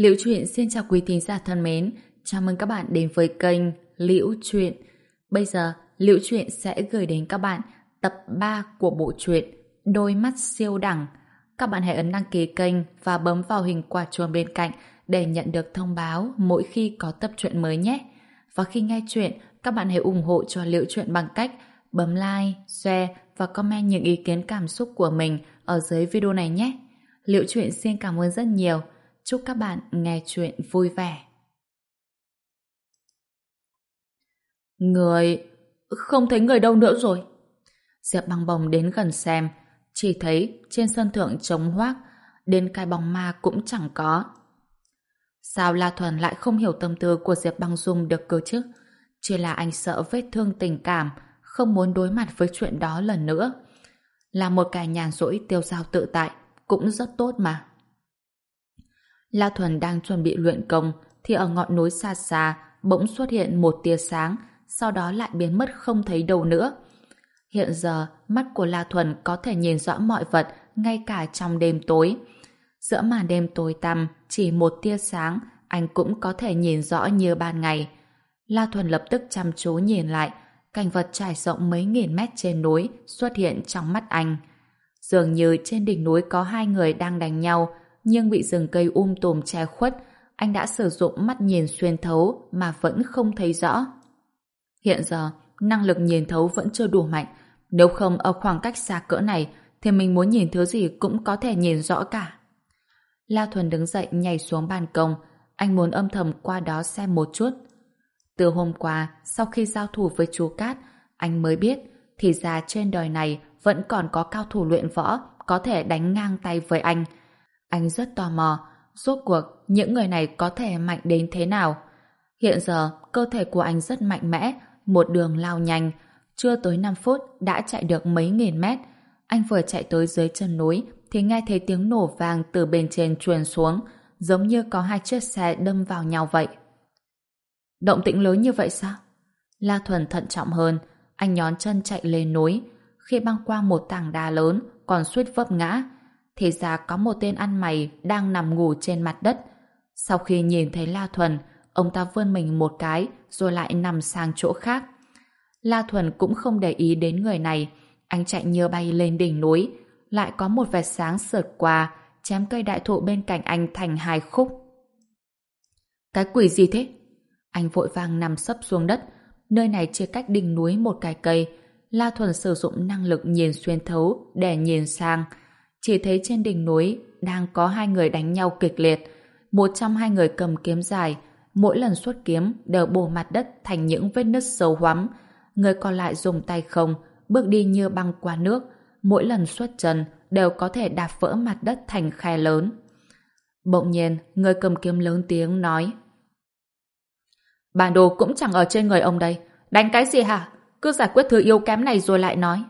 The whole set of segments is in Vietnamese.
Liễu Chuyện xin chào quý thính giả thân mến, chào mừng các bạn đến với kênh Liễu Chuyện. Bây giờ, Liễu Chuyện sẽ gửi đến các bạn tập 3 của bộ truyện Đôi mắt siêu đẳng. Các bạn hãy ấn đăng ký kênh và bấm vào hình quả chuông bên cạnh để nhận được thông báo mỗi khi có tập truyện mới nhé. Và khi nghe chuyện, các bạn hãy ủng hộ cho Liễu Chuyện bằng cách bấm like, share và comment những ý kiến cảm xúc của mình ở dưới video này nhé. Liễu Chuyện xin cảm ơn rất nhiều. Chúc các bạn nghe chuyện vui vẻ. Người... không thấy người đâu nữa rồi. Diệp băng bồng đến gần xem, chỉ thấy trên sân thượng trống hoác, đến cái bóng ma cũng chẳng có. Sao La Thuần lại không hiểu tâm tư của Diệp băng dung được cơ chứ? Chỉ là anh sợ vết thương tình cảm, không muốn đối mặt với chuyện đó lần nữa. Là một cái nhàn rỗi tiêu giao tự tại, cũng rất tốt mà. La Thuần đang chuẩn bị luyện công thì ở ngọn núi xa xa bỗng xuất hiện một tia sáng sau đó lại biến mất không thấy đâu nữa. Hiện giờ, mắt của La Thuần có thể nhìn rõ mọi vật ngay cả trong đêm tối. Giữa màn đêm tối tăm, chỉ một tia sáng, anh cũng có thể nhìn rõ như ban ngày. La Thuần lập tức chăm chú nhìn lại, cảnh vật trải rộng mấy nghìn mét trên núi xuất hiện trong mắt anh. Dường như trên đỉnh núi có hai người đang đánh nhau, nhưng bị rừng cây um tùm che khuất, anh đã sử dụng mắt nhìn xuyên thấu mà vẫn không thấy rõ. Hiện giờ, năng lực nhìn thấu vẫn chưa đủ mạnh, nếu không ở khoảng cách xa cỡ này thì mình muốn nhìn thứ gì cũng có thể nhìn rõ cả. La Thuần đứng dậy nhảy xuống ban công, anh muốn âm thầm qua đó xem một chút. Từ hôm qua, sau khi giao thủ với chú Cát, anh mới biết thì ra trên đời này vẫn còn có cao thủ luyện võ có thể đánh ngang tay với anh, anh rất tò mò, rốt cuộc những người này có thể mạnh đến thế nào. Hiện giờ, cơ thể của anh rất mạnh mẽ, một đường lao nhanh. Chưa tới 5 phút đã chạy được mấy nghìn mét. Anh vừa chạy tới dưới chân núi thì nghe thấy tiếng nổ vàng từ bên trên truyền xuống, giống như có hai chiếc xe đâm vào nhau vậy. Động tĩnh lớn như vậy sao? La Thuần thận trọng hơn, anh nhón chân chạy lên núi. Khi băng qua một tảng đá lớn, còn suýt vấp ngã, thì ra có một tên ăn mày đang nằm ngủ trên mặt đất. Sau khi nhìn thấy La Thuần, ông ta vươn mình một cái rồi lại nằm sang chỗ khác. La Thuần cũng không để ý đến người này, anh chạy như bay lên đỉnh núi, lại có một vệt sáng sượt qua, chém cây đại thụ bên cạnh anh thành hai khúc. Cái quỷ gì thế? Anh vội vàng nằm sấp xuống đất, nơi này chia cách đỉnh núi một cái cây. La Thuần sử dụng năng lực nhìn xuyên thấu để nhìn sang, chỉ thấy trên đỉnh núi đang có hai người đánh nhau kịch liệt. Một trong hai người cầm kiếm dài, mỗi lần xuất kiếm đều bổ mặt đất thành những vết nứt sâu hoắm. Người còn lại dùng tay không, bước đi như băng qua nước, mỗi lần xuất chân đều có thể đạp vỡ mặt đất thành khe lớn. Bỗng nhiên, người cầm kiếm lớn tiếng nói Bản đồ cũng chẳng ở trên người ông đây. Đánh cái gì hả? Cứ giải quyết thứ yếu kém này rồi lại nói.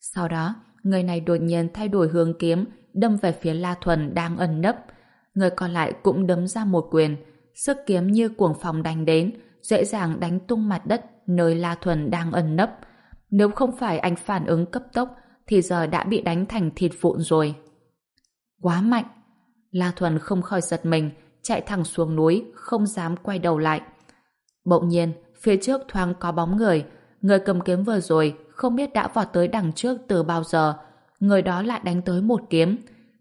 Sau đó, người này đột nhiên thay đổi hướng kiếm, đâm về phía La Thuần đang ẩn nấp. Người còn lại cũng đấm ra một quyền, sức kiếm như cuồng phòng đánh đến, dễ dàng đánh tung mặt đất nơi La Thuần đang ẩn nấp. Nếu không phải anh phản ứng cấp tốc, thì giờ đã bị đánh thành thịt vụn rồi. Quá mạnh! La Thuần không khỏi giật mình, chạy thẳng xuống núi, không dám quay đầu lại. Bỗng nhiên, phía trước thoáng có bóng người, người cầm kiếm vừa rồi không biết đã vọt tới đằng trước từ bao giờ. Người đó lại đánh tới một kiếm.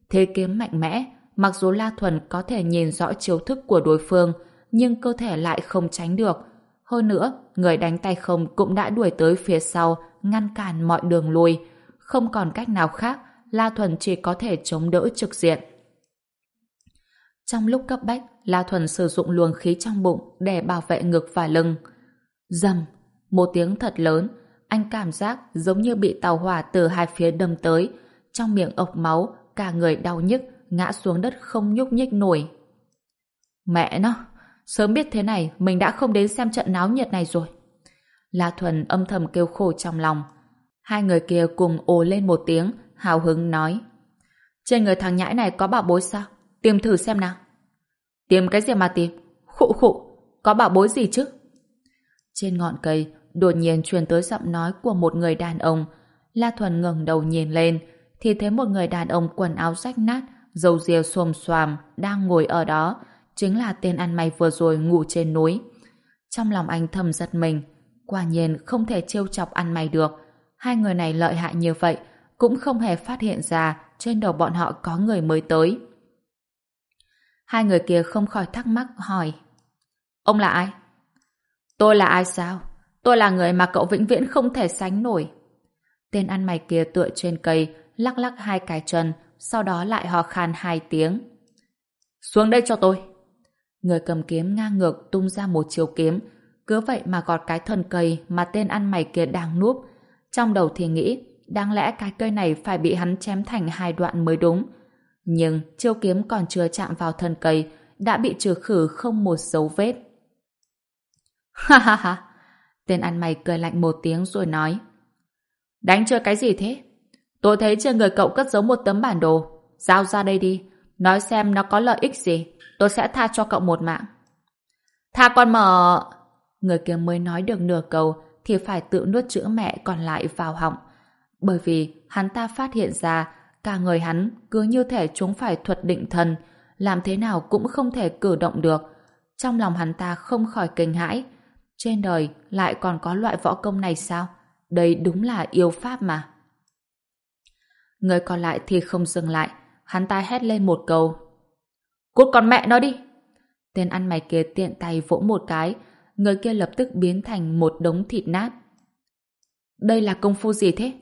Thế kiếm mạnh mẽ, mặc dù La Thuần có thể nhìn rõ chiêu thức của đối phương, nhưng cơ thể lại không tránh được. Hơn nữa, người đánh tay không cũng đã đuổi tới phía sau, ngăn cản mọi đường lui. Không còn cách nào khác, La Thuần chỉ có thể chống đỡ trực diện. Trong lúc cấp bách, La Thuần sử dụng luồng khí trong bụng để bảo vệ ngực và lưng. Dầm, một tiếng thật lớn, anh cảm giác giống như bị tàu hỏa từ hai phía đâm tới, trong miệng ộc máu, cả người đau nhức, ngã xuống đất không nhúc nhích nổi. Mẹ nó, sớm biết thế này mình đã không đến xem trận náo nhiệt này rồi. La Thuần âm thầm kêu khổ trong lòng. Hai người kia cùng ồ lên một tiếng, hào hứng nói. Trên người thằng nhãi này có bảo bối sao? Tìm thử xem nào. Tìm cái gì mà tìm? Khụ khụ, có bảo bối gì chứ? Trên ngọn cây, đột nhiên truyền tới giọng nói của một người đàn ông. La Thuần ngẩng đầu nhìn lên, thì thấy một người đàn ông quần áo rách nát, dầu ria xồm xoàm, đang ngồi ở đó, chính là tên ăn mày vừa rồi ngủ trên núi. Trong lòng anh thầm giật mình, quả nhiên không thể trêu chọc ăn mày được. Hai người này lợi hại như vậy, cũng không hề phát hiện ra trên đầu bọn họ có người mới tới. Hai người kia không khỏi thắc mắc hỏi Ông là ai? Tôi là ai sao? Tôi là người mà cậu vĩnh viễn không thể sánh nổi. Tên ăn mày kia tựa trên cây, lắc lắc hai cái chân, sau đó lại hò khan hai tiếng. Xuống đây cho tôi. Người cầm kiếm ngang ngược tung ra một chiều kiếm, cứ vậy mà gọt cái thân cây mà tên ăn mày kia đang núp. Trong đầu thì nghĩ, đáng lẽ cái cây này phải bị hắn chém thành hai đoạn mới đúng. Nhưng chiêu kiếm còn chưa chạm vào thân cây, đã bị trừ khử không một dấu vết. Ha ha ha! Tên ăn mày cười lạnh một tiếng rồi nói. Đánh chơi cái gì thế? Tôi thấy trên người cậu cất giấu một tấm bản đồ. Giao ra đây đi. Nói xem nó có lợi ích gì. Tôi sẽ tha cho cậu một mạng. Tha con mở... Người kia mới nói được nửa câu thì phải tự nuốt chữ mẹ còn lại vào họng. Bởi vì hắn ta phát hiện ra cả người hắn cứ như thể chúng phải thuật định thần, làm thế nào cũng không thể cử động được. Trong lòng hắn ta không khỏi kinh hãi. Trên đời lại còn có loại võ công này sao? Đây đúng là yêu pháp mà. Người còn lại thì không dừng lại, hắn ta hét lên một câu. Cút con mẹ nó đi! Tên ăn mày kia tiện tay vỗ một cái, người kia lập tức biến thành một đống thịt nát. Đây là công phu gì thế?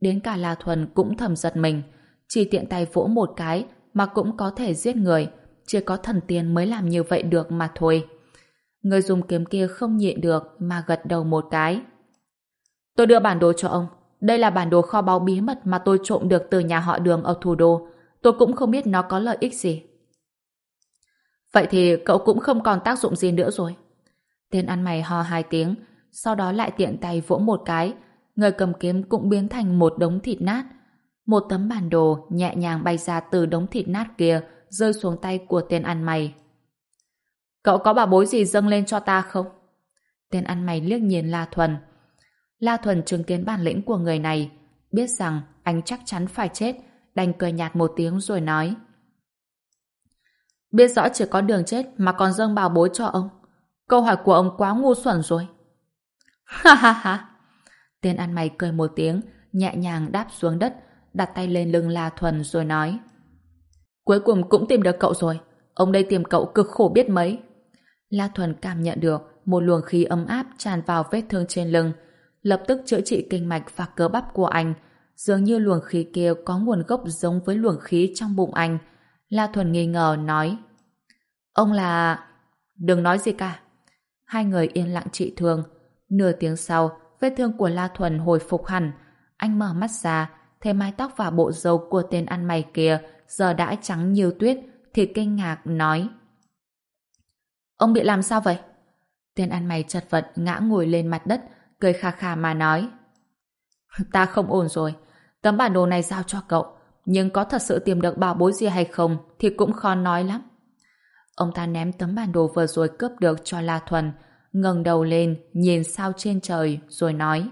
Đến cả La Thuần cũng thầm giật mình, chỉ tiện tay vỗ một cái mà cũng có thể giết người, chỉ có thần tiên mới làm như vậy được mà thôi. Người dùng kiếm kia không nhịn được mà gật đầu một cái. Tôi đưa bản đồ cho ông. Đây là bản đồ kho báu bí mật mà tôi trộm được từ nhà họ đường ở thủ đô. Tôi cũng không biết nó có lợi ích gì. Vậy thì cậu cũng không còn tác dụng gì nữa rồi. Tên ăn mày ho hai tiếng, sau đó lại tiện tay vỗ một cái. Người cầm kiếm cũng biến thành một đống thịt nát. Một tấm bản đồ nhẹ nhàng bay ra từ đống thịt nát kia, rơi xuống tay của tên ăn mày. Cậu có bà bối gì dâng lên cho ta không? Tên ăn mày liếc nhìn La Thuần. La Thuần chứng kiến bản lĩnh của người này, biết rằng anh chắc chắn phải chết, đành cười nhạt một tiếng rồi nói. Biết rõ chỉ có đường chết mà còn dâng bảo bối cho ông. Câu hỏi của ông quá ngu xuẩn rồi. Ha ha ha! Tên ăn mày cười một tiếng, nhẹ nhàng đáp xuống đất, đặt tay lên lưng La Thuần rồi nói. Cuối cùng cũng tìm được cậu rồi. Ông đây tìm cậu cực khổ biết mấy. La Thuần cảm nhận được một luồng khí ấm áp tràn vào vết thương trên lưng, lập tức chữa trị kinh mạch và cơ bắp của anh. Dường như luồng khí kia có nguồn gốc giống với luồng khí trong bụng anh. La Thuần nghi ngờ nói Ông là... Đừng nói gì cả. Hai người yên lặng trị thương. Nửa tiếng sau, vết thương của La Thuần hồi phục hẳn. Anh mở mắt ra, thấy mái tóc và bộ râu của tên ăn mày kia giờ đã trắng như tuyết, thì kinh ngạc nói Ông bị làm sao vậy? Tên ăn mày chật vật ngã ngồi lên mặt đất, cười khà khà mà nói. Ta không ổn rồi, tấm bản đồ này giao cho cậu, nhưng có thật sự tìm được bảo bối gì hay không thì cũng khó nói lắm. Ông ta ném tấm bản đồ vừa rồi cướp được cho La Thuần, ngẩng đầu lên, nhìn sao trên trời, rồi nói.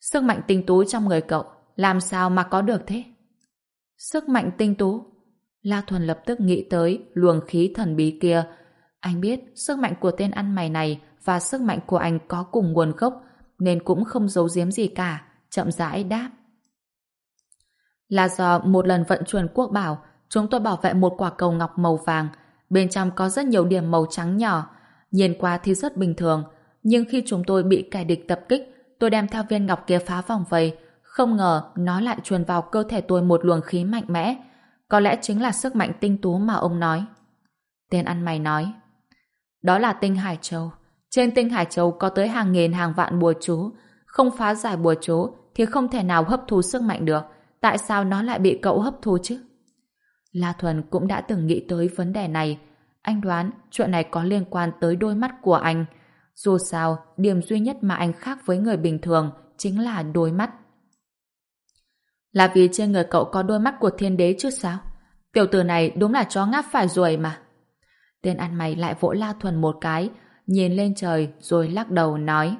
Sức mạnh tinh tú trong người cậu, làm sao mà có được thế? Sức mạnh tinh tú? La Thuần lập tức nghĩ tới luồng khí thần bí kia, anh biết sức mạnh của tên ăn mày này và sức mạnh của anh có cùng nguồn gốc nên cũng không giấu giếm gì cả, chậm rãi đáp. Là do một lần vận chuyển quốc bảo, chúng tôi bảo vệ một quả cầu ngọc màu vàng, bên trong có rất nhiều điểm màu trắng nhỏ, nhìn qua thì rất bình thường, nhưng khi chúng tôi bị kẻ địch tập kích, tôi đem theo viên ngọc kia phá vòng vây, không ngờ nó lại truyền vào cơ thể tôi một luồng khí mạnh mẽ, có lẽ chính là sức mạnh tinh tú mà ông nói. Tên ăn mày nói, đó là tinh Hải Châu. Trên tinh Hải Châu có tới hàng nghìn hàng vạn bùa chú. Không phá giải bùa chú thì không thể nào hấp thu sức mạnh được. Tại sao nó lại bị cậu hấp thu chứ? La Thuần cũng đã từng nghĩ tới vấn đề này. Anh đoán chuyện này có liên quan tới đôi mắt của anh. Dù sao, điểm duy nhất mà anh khác với người bình thường chính là đôi mắt. Là vì trên người cậu có đôi mắt của thiên đế chứ sao? Tiểu tử này đúng là chó ngáp phải ruồi mà. Tên ăn mày lại vỗ La Thuần một cái, nhìn lên trời rồi lắc đầu nói.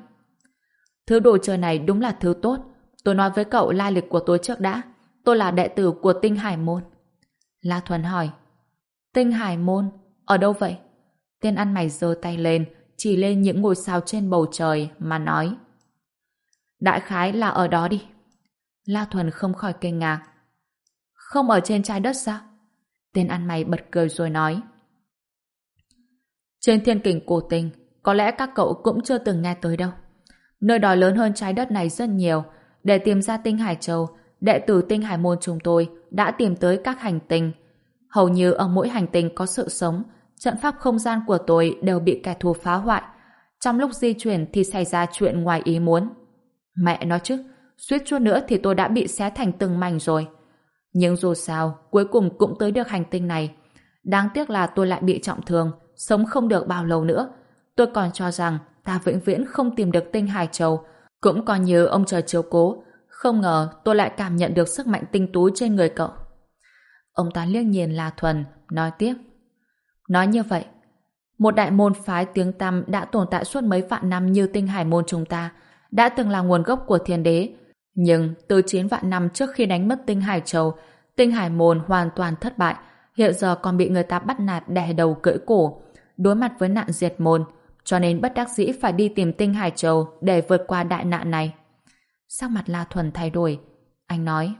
Thứ đồ chơi này đúng là thứ tốt. Tôi nói với cậu lai lịch của tôi trước đã. Tôi là đệ tử của Tinh Hải Môn. La Thuần hỏi. Tinh Hải Môn? Ở đâu vậy? Tên ăn mày giơ tay lên, chỉ lên những ngôi sao trên bầu trời mà nói. Đại khái là ở đó đi. La Thuần không khỏi kinh ngạc. Không ở trên trái đất sao? Tên ăn mày bật cười rồi nói. Trên thiên kình cổ tình, có lẽ các cậu cũng chưa từng nghe tới đâu. Nơi đó lớn hơn trái đất này rất nhiều. Để tìm ra tinh Hải Châu, đệ tử tinh Hải Môn chúng tôi đã tìm tới các hành tinh. Hầu như ở mỗi hành tinh có sự sống, trận pháp không gian của tôi đều bị kẻ thù phá hoại. Trong lúc di chuyển thì xảy ra chuyện ngoài ý muốn. Mẹ nói chứ, suýt chút nữa thì tôi đã bị xé thành từng mảnh rồi. Nhưng dù sao, cuối cùng cũng tới được hành tinh này. Đáng tiếc là tôi lại bị trọng thương, sống không được bao lâu nữa. Tôi còn cho rằng ta vĩnh viễn không tìm được tinh Hải Châu, cũng còn như ông trời chiếu cố. Không ngờ tôi lại cảm nhận được sức mạnh tinh tú trên người cậu. Ông ta liếc nhìn La Thuần, nói tiếp. Nói như vậy, một đại môn phái tiếng tăm đã tồn tại suốt mấy vạn năm như tinh hải môn chúng ta, đã từng là nguồn gốc của thiên đế. Nhưng từ 9 vạn năm trước khi đánh mất tinh hải châu, tinh hải môn hoàn toàn thất bại, hiện giờ còn bị người ta bắt nạt đè đầu cưỡi cổ, đối mặt với nạn diệt môn, cho nên bất đắc dĩ phải đi tìm tinh hải châu để vượt qua đại nạn này. Sắc mặt La Thuần thay đổi, anh nói,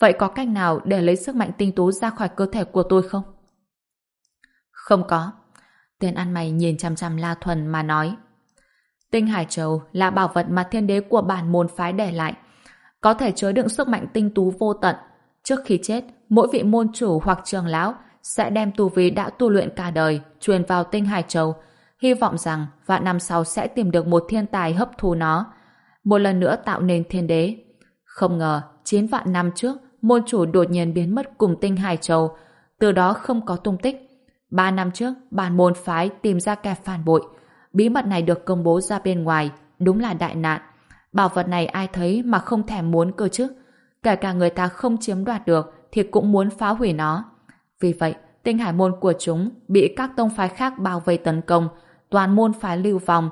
vậy có cách nào để lấy sức mạnh tinh tú ra khỏi cơ thể của tôi không? Không có. Tên ăn mày nhìn chăm chăm La Thuần mà nói. Tinh Hải Châu là bảo vật mà thiên đế của bản môn phái để lại. Có thể chứa đựng sức mạnh tinh tú vô tận. Trước khi chết, mỗi vị môn chủ hoặc trường lão sẽ đem tu vi đã tu luyện cả đời truyền vào tinh Hải Châu, hy vọng rằng vạn năm sau sẽ tìm được một thiên tài hấp thu nó, một lần nữa tạo nên thiên đế. Không ngờ, 9 vạn năm trước, môn chủ đột nhiên biến mất cùng tinh Hải Châu, từ đó không có tung tích. Ba năm trước, bản môn phái tìm ra kẻ phản bội. Bí mật này được công bố ra bên ngoài, đúng là đại nạn. Bảo vật này ai thấy mà không thèm muốn cơ chứ. Kể cả người ta không chiếm đoạt được thì cũng muốn phá hủy nó. Vì vậy, tinh hải môn của chúng bị các tông phái khác bao vây tấn công, toàn môn phái lưu vong.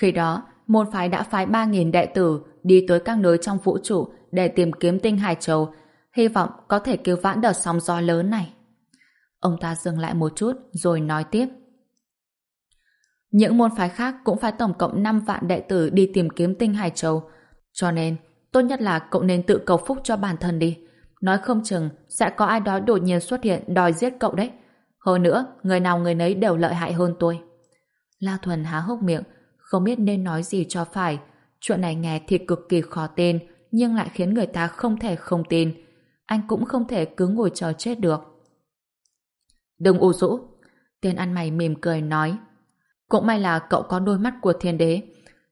Khi đó, môn phái đã phái 3.000 đệ tử đi tới các nơi trong vũ trụ để tìm kiếm tinh hải châu, hy vọng có thể cứu vãn đợt sóng gió lớn này. Ông ta dừng lại một chút rồi nói tiếp. Những môn phái khác cũng phải tổng cộng 5 vạn đệ tử đi tìm kiếm tinh Hải Châu. Cho nên, tốt nhất là cậu nên tự cầu phúc cho bản thân đi. Nói không chừng sẽ có ai đó đột nhiên xuất hiện đòi giết cậu đấy. Hơn nữa, người nào người nấy đều lợi hại hơn tôi. La Thuần há hốc miệng, không biết nên nói gì cho phải. Chuyện này nghe thì cực kỳ khó tin, nhưng lại khiến người ta không thể không tin. Anh cũng không thể cứ ngồi chờ chết được. Đừng u rũ. Tên ăn mày mỉm cười nói. Cũng may là cậu có đôi mắt của thiên đế.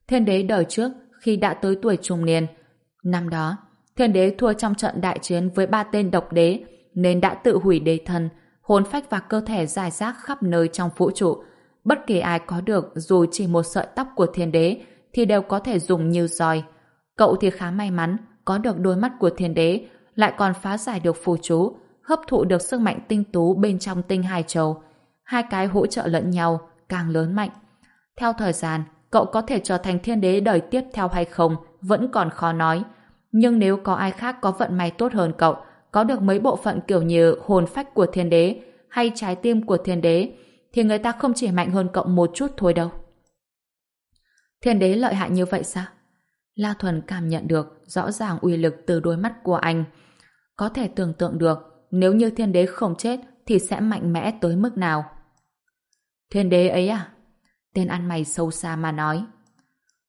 Thiên đế đời trước khi đã tới tuổi trung niên. Năm đó, thiên đế thua trong trận đại chiến với ba tên độc đế nên đã tự hủy đế thân, hồn phách và cơ thể dài rác khắp nơi trong vũ trụ. Bất kỳ ai có được dù chỉ một sợi tóc của thiên đế thì đều có thể dùng như roi. Cậu thì khá may mắn có được đôi mắt của thiên đế lại còn phá giải được phù chú hấp thụ được sức mạnh tinh tú bên trong tinh hải châu. Hai cái hỗ trợ lẫn nhau, càng lớn mạnh. Theo thời gian, cậu có thể trở thành thiên đế đời tiếp theo hay không vẫn còn khó nói. Nhưng nếu có ai khác có vận may tốt hơn cậu, có được mấy bộ phận kiểu như hồn phách của thiên đế hay trái tim của thiên đế, thì người ta không chỉ mạnh hơn cậu một chút thôi đâu. Thiên đế lợi hại như vậy sao? La Thuần cảm nhận được rõ ràng uy lực từ đôi mắt của anh. Có thể tưởng tượng được nếu như thiên đế không chết thì sẽ mạnh mẽ tới mức nào. Thiên đế ấy à? Tên ăn mày sâu xa mà nói.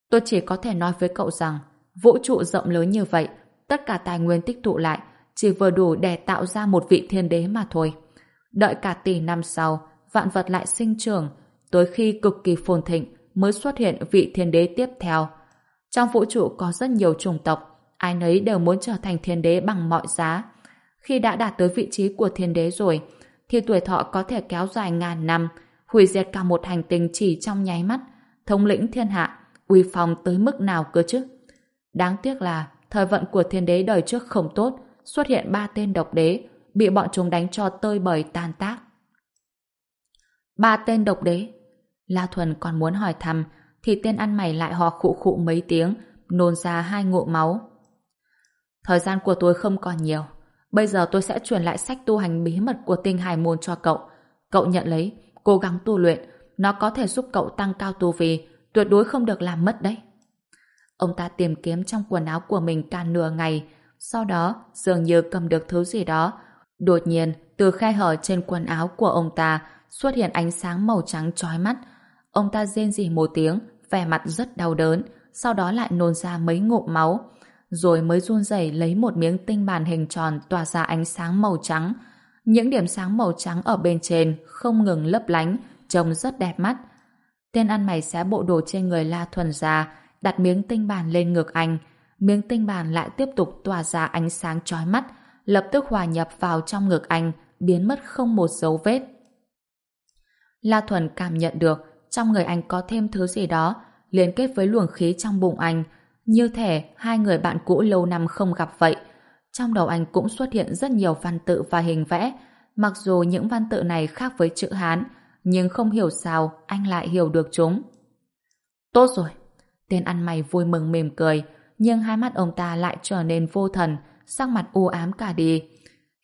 Tôi chỉ có thể nói với cậu rằng vũ trụ rộng lớn như vậy tất cả tài nguyên tích tụ lại chỉ vừa đủ để tạo ra một vị thiên đế mà thôi. Đợi cả tỷ năm sau vạn vật lại sinh trưởng tới khi cực kỳ phồn thịnh mới xuất hiện vị thiên đế tiếp theo. Trong vũ trụ có rất nhiều chủng tộc ai nấy đều muốn trở thành thiên đế bằng mọi giá khi đã đạt tới vị trí của thiên đế rồi, thì tuổi thọ có thể kéo dài ngàn năm, hủy diệt cả một hành tinh chỉ trong nháy mắt, thống lĩnh thiên hạ, uy phong tới mức nào cơ chứ? Đáng tiếc là thời vận của thiên đế đời trước không tốt, xuất hiện ba tên độc đế, bị bọn chúng đánh cho tơi bời tan tác. Ba tên độc đế? La Thuần còn muốn hỏi thăm, thì tên ăn mày lại hò khụ khụ mấy tiếng, nôn ra hai ngụm máu. Thời gian của tôi không còn nhiều. Bây giờ tôi sẽ truyền lại sách tu hành bí mật của tinh hải môn cho cậu. Cậu nhận lấy, cố gắng tu luyện, nó có thể giúp cậu tăng cao tu vi, tuyệt đối không được làm mất đấy. Ông ta tìm kiếm trong quần áo của mình cả nửa ngày, sau đó dường như cầm được thứ gì đó. Đột nhiên, từ khe hở trên quần áo của ông ta xuất hiện ánh sáng màu trắng chói mắt. Ông ta rên rỉ một tiếng, vẻ mặt rất đau đớn, sau đó lại nôn ra mấy ngụm máu, rồi mới run rẩy lấy một miếng tinh bàn hình tròn tỏa ra ánh sáng màu trắng. Những điểm sáng màu trắng ở bên trên không ngừng lấp lánh, trông rất đẹp mắt. Tên ăn mày xé bộ đồ trên người La Thuần ra, đặt miếng tinh bản lên ngực anh. Miếng tinh bản lại tiếp tục tỏa ra ánh sáng chói mắt, lập tức hòa nhập vào trong ngực anh, biến mất không một dấu vết. La Thuần cảm nhận được trong người anh có thêm thứ gì đó liên kết với luồng khí trong bụng anh, như thể hai người bạn cũ lâu năm không gặp vậy. Trong đầu anh cũng xuất hiện rất nhiều văn tự và hình vẽ, mặc dù những văn tự này khác với chữ Hán, nhưng không hiểu sao anh lại hiểu được chúng. Tốt rồi, tên ăn mày vui mừng mỉm cười, nhưng hai mắt ông ta lại trở nên vô thần, sắc mặt u ám cả đi.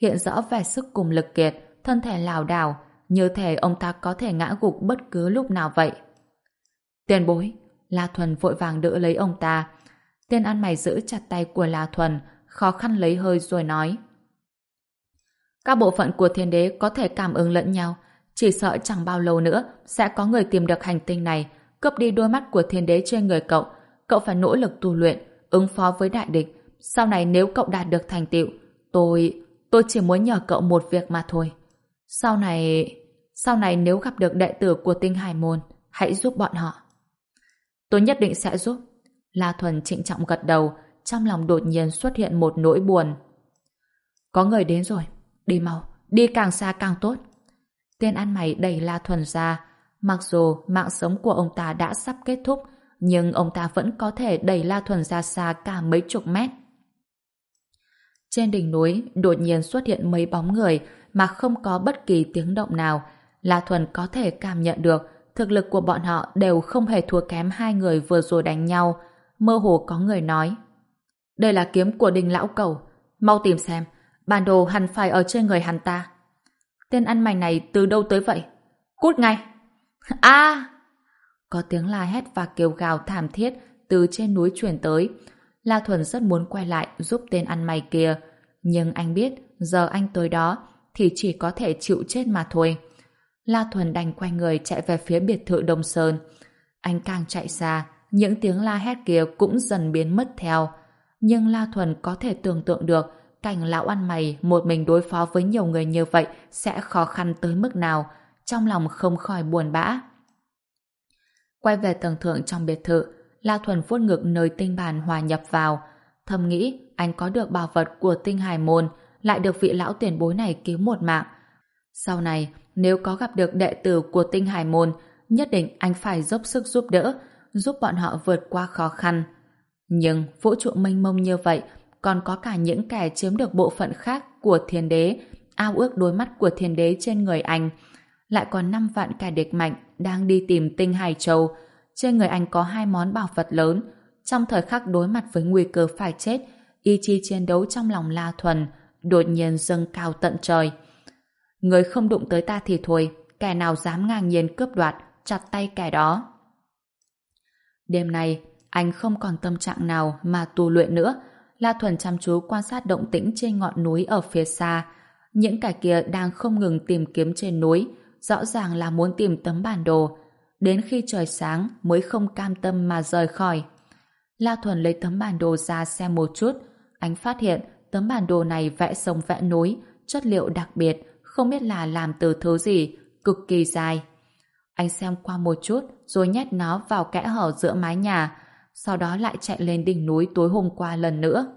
Hiện rõ vẻ sức cùng lực kiệt, thân thể lảo đảo, như thể ông ta có thể ngã gục bất cứ lúc nào vậy. Tiền bối, La Thuần vội vàng đỡ lấy ông ta. Tên ăn mày giữ chặt tay của La Thuần, khó khăn lấy hơi rồi nói. Các bộ phận của thiên đế có thể cảm ứng lẫn nhau, chỉ sợ chẳng bao lâu nữa sẽ có người tìm được hành tinh này, cướp đi đôi mắt của thiên đế trên người cậu. Cậu phải nỗ lực tu luyện, ứng phó với đại địch. Sau này nếu cậu đạt được thành tựu, tôi... tôi chỉ muốn nhờ cậu một việc mà thôi. Sau này... sau này nếu gặp được đệ tử của tinh hải môn, hãy giúp bọn họ. Tôi nhất định sẽ giúp. La Thuần trịnh trọng gật đầu, trong lòng đột nhiên xuất hiện một nỗi buồn. Có người đến rồi, đi mau, đi càng xa càng tốt. Tên ăn mày đẩy La Thuần ra, mặc dù mạng sống của ông ta đã sắp kết thúc, nhưng ông ta vẫn có thể đẩy La Thuần ra xa cả mấy chục mét. Trên đỉnh núi đột nhiên xuất hiện mấy bóng người mà không có bất kỳ tiếng động nào. La Thuần có thể cảm nhận được thực lực của bọn họ đều không hề thua kém hai người vừa rồi đánh nhau. Mơ hồ có người nói. Đây là kiếm của đình lão cầu. Mau tìm xem, bản đồ hẳn phải ở trên người hắn ta. Tên ăn mày này từ đâu tới vậy? Cút ngay! A Có tiếng la hét và kêu gào thảm thiết từ trên núi truyền tới. La Thuần rất muốn quay lại giúp tên ăn mày kia. Nhưng anh biết, giờ anh tới đó thì chỉ có thể chịu chết mà thôi. La Thuần đành quay người chạy về phía biệt thự Đông Sơn. Anh càng chạy xa, những tiếng la hét kia cũng dần biến mất theo. Nhưng La Thuần có thể tưởng tượng được cảnh lão ăn mày một mình đối phó với nhiều người như vậy sẽ khó khăn tới mức nào, trong lòng không khỏi buồn bã. Quay về tầng thượng trong biệt thự, La Thuần vuốt ngực nơi tinh bàn hòa nhập vào, thầm nghĩ anh có được bảo vật của tinh hải môn, lại được vị lão tiền bối này cứu một mạng. Sau này, nếu có gặp được đệ tử của tinh hải môn, nhất định anh phải dốc sức giúp đỡ, giúp bọn họ vượt qua khó khăn. Nhưng vũ trụ mênh mông như vậy, còn có cả những kẻ chiếm được bộ phận khác của thiên đế, ao ước đôi mắt của thiên đế trên người anh. Lại còn 5 vạn kẻ địch mạnh đang đi tìm tinh hải châu. Trên người anh có hai món bảo vật lớn. Trong thời khắc đối mặt với nguy cơ phải chết, ý chí chiến đấu trong lòng La Thuần đột nhiên dâng cao tận trời. Người không đụng tới ta thì thôi, kẻ nào dám ngang nhiên cướp đoạt, chặt tay kẻ đó. Đêm nay, anh không còn tâm trạng nào mà tu luyện nữa. La Thuần chăm chú quan sát động tĩnh trên ngọn núi ở phía xa. Những kẻ kia đang không ngừng tìm kiếm trên núi, rõ ràng là muốn tìm tấm bản đồ. Đến khi trời sáng mới không cam tâm mà rời khỏi. La Thuần lấy tấm bản đồ ra xem một chút. Anh phát hiện tấm bản đồ này vẽ sông vẽ núi, chất liệu đặc biệt, không biết là làm từ thứ gì, cực kỳ dài. Anh xem qua một chút rồi nhét nó vào kẽ hở giữa mái nhà, sau đó lại chạy lên đỉnh núi tối hôm qua lần nữa.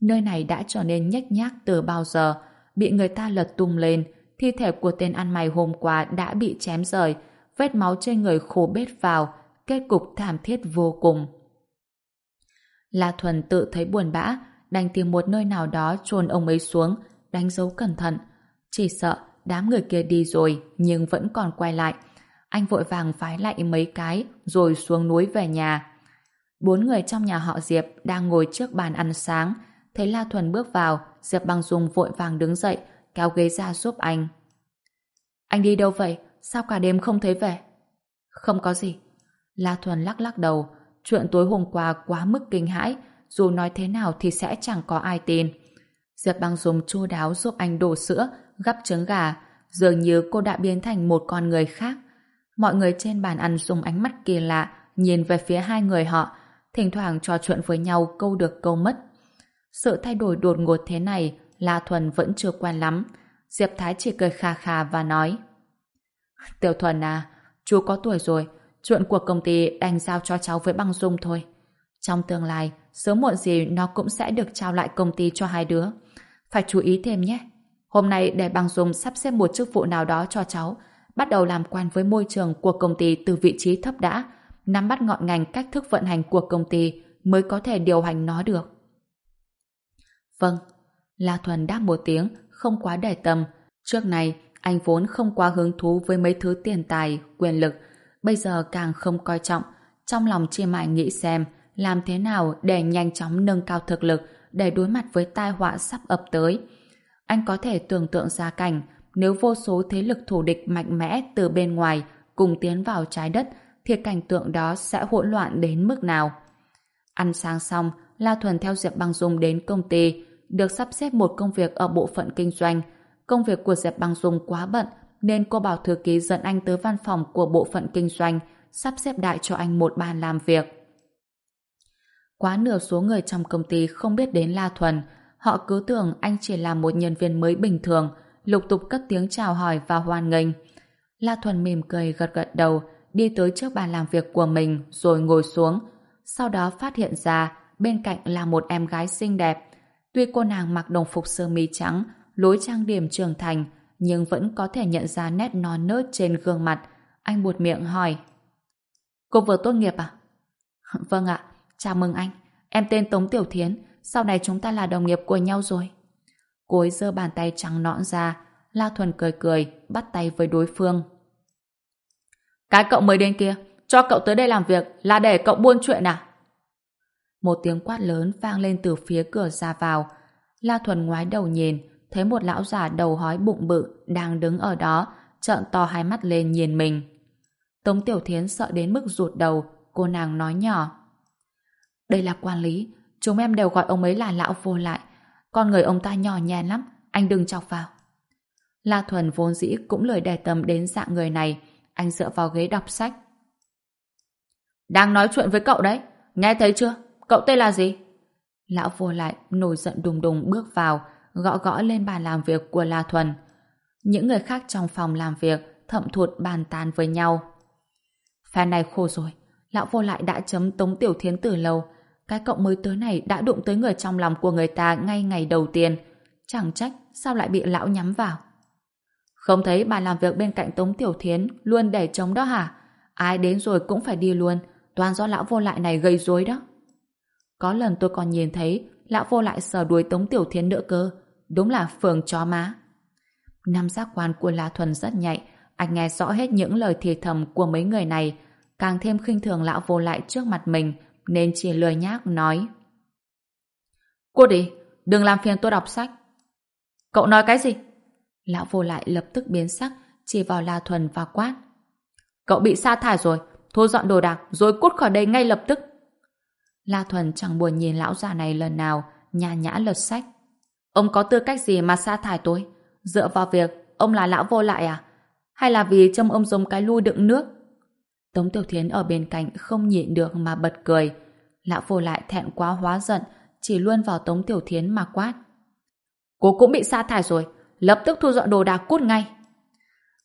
Nơi này đã trở nên nhếch nhác từ bao giờ, bị người ta lật tung lên, thi thể của tên ăn mày hôm qua đã bị chém rời, vết máu trên người khô bết vào, kết cục thảm thiết vô cùng. La Thuần tự thấy buồn bã, đành tìm một nơi nào đó chôn ông ấy xuống, đánh dấu cẩn thận, chỉ sợ đám người kia đi rồi nhưng vẫn còn quay lại. Anh vội vàng phái lại mấy cái rồi xuống núi về nhà. Bốn người trong nhà họ Diệp đang ngồi trước bàn ăn sáng. Thấy La Thuần bước vào, Diệp Băng Dung vội vàng đứng dậy, kéo ghế ra giúp anh. Anh đi đâu vậy? Sao cả đêm không thấy về? Không có gì. La Thuần lắc lắc đầu. Chuyện tối hôm qua quá mức kinh hãi. Dù nói thế nào thì sẽ chẳng có ai tin. Diệp băng dùng chu đáo giúp anh đổ sữa, gắp trứng gà. Dường như cô đã biến thành một con người khác. Mọi người trên bàn ăn dùng ánh mắt kỳ lạ nhìn về phía hai người họ, thỉnh thoảng trò chuyện với nhau câu được câu mất. Sự thay đổi đột ngột thế này, La Thuần vẫn chưa quen lắm. Diệp Thái chỉ cười kha kha và nói Tiểu Thuần à, chú có tuổi rồi, chuyện của công ty đành giao cho cháu với băng dung thôi. Trong tương lai, sớm muộn gì nó cũng sẽ được trao lại công ty cho hai đứa. Phải chú ý thêm nhé. Hôm nay để băng dung sắp xếp một chức vụ nào đó cho cháu, bắt đầu làm quen với môi trường của công ty từ vị trí thấp đã, nắm bắt ngọn ngành cách thức vận hành của công ty mới có thể điều hành nó được. Vâng, La Thuần đáp một tiếng, không quá để tâm. Trước này, anh vốn không quá hứng thú với mấy thứ tiền tài, quyền lực, bây giờ càng không coi trọng. Trong lòng chia mãi nghĩ xem làm thế nào để nhanh chóng nâng cao thực lực để đối mặt với tai họa sắp ập tới. Anh có thể tưởng tượng ra cảnh nếu vô số thế lực thù địch mạnh mẽ từ bên ngoài cùng tiến vào trái đất thì cảnh tượng đó sẽ hỗn loạn đến mức nào. Ăn sáng xong, La Thuần theo Diệp Băng Dung đến công ty, được sắp xếp một công việc ở bộ phận kinh doanh. Công việc của Diệp Băng Dung quá bận, nên cô bảo thư ký dẫn anh tới văn phòng của bộ phận kinh doanh, sắp xếp đại cho anh một bàn làm việc. Quá nửa số người trong công ty không biết đến La Thuần, họ cứ tưởng anh chỉ là một nhân viên mới bình thường, lục tục cất tiếng chào hỏi và hoan nghênh. La Thuần mỉm cười gật gật đầu, đi tới trước bàn làm việc của mình rồi ngồi xuống. Sau đó phát hiện ra bên cạnh là một em gái xinh đẹp. Tuy cô nàng mặc đồng phục sơ mi trắng, lối trang điểm trưởng thành, nhưng vẫn có thể nhận ra nét non nớt trên gương mặt. Anh buột miệng hỏi. Cô vừa tốt nghiệp à? Vâng ạ, chào mừng anh. Em tên Tống Tiểu Thiến, sau này chúng ta là đồng nghiệp của nhau rồi. Cô ấy giơ bàn tay trắng nõn ra, La Thuần cười cười, bắt tay với đối phương. Cái cậu mới đến kia, cho cậu tới đây làm việc là để cậu buôn chuyện à? Một tiếng quát lớn vang lên từ phía cửa ra vào. La Thuần ngoái đầu nhìn, thấy một lão già đầu hói bụng bự đang đứng ở đó, trợn to hai mắt lên nhìn mình. Tống Tiểu Thiến sợ đến mức rụt đầu, cô nàng nói nhỏ. Đây là quản lý, chúng em đều gọi ông ấy là lão vô lại. Con người ông ta nhỏ nhẹ lắm, anh đừng chọc vào. La Thuần vốn dĩ cũng lười đề tâm đến dạng người này, anh dựa vào ghế đọc sách. Đang nói chuyện với cậu đấy, nghe thấy chưa? Cậu tên là gì? Lão vô lại nổi giận đùng đùng bước vào, gõ gõ lên bàn làm việc của La Thuần. Những người khác trong phòng làm việc thậm thụt bàn tán với nhau. Phen này khô rồi, lão vô lại đã chấm tống tiểu thiến từ lâu. Cái cậu mới tới này đã đụng tới người trong lòng của người ta ngay ngày đầu tiên. Chẳng trách sao lại bị lão nhắm vào. Không thấy bà làm việc bên cạnh Tống Tiểu Thiến luôn để trống đó hả? Ai đến rồi cũng phải đi luôn, toàn do lão vô lại này gây rối đó. Có lần tôi còn nhìn thấy lão vô lại sờ đuôi Tống Tiểu Thiến nữa cơ. Đúng là phường chó má. Năm giác quan của La Thuần rất nhạy, anh nghe rõ hết những lời thì thầm của mấy người này, càng thêm khinh thường lão vô lại trước mặt mình, nên chỉ lười nhác nói. Cô đi, đừng làm phiền tôi đọc sách. Cậu nói cái gì? Lão vô lại lập tức biến sắc, chỉ vào La Thuần và quát. Cậu bị sa thải rồi, thu dọn đồ đạc rồi cút khỏi đây ngay lập tức. La Thuần chẳng buồn nhìn lão già này lần nào, nhà nhã lật sách. Ông có tư cách gì mà sa thải tôi? Dựa vào việc ông là lão vô lại à? Hay là vì trông ông giống cái lui đựng nước? Tống Tiểu Thiến ở bên cạnh không nhịn được mà bật cười. Lão vô lại thẹn quá hóa giận, chỉ luôn vào Tống Tiểu Thiến mà quát. Cô cũng bị sa thải rồi, lập tức thu dọn đồ đạc cút ngay.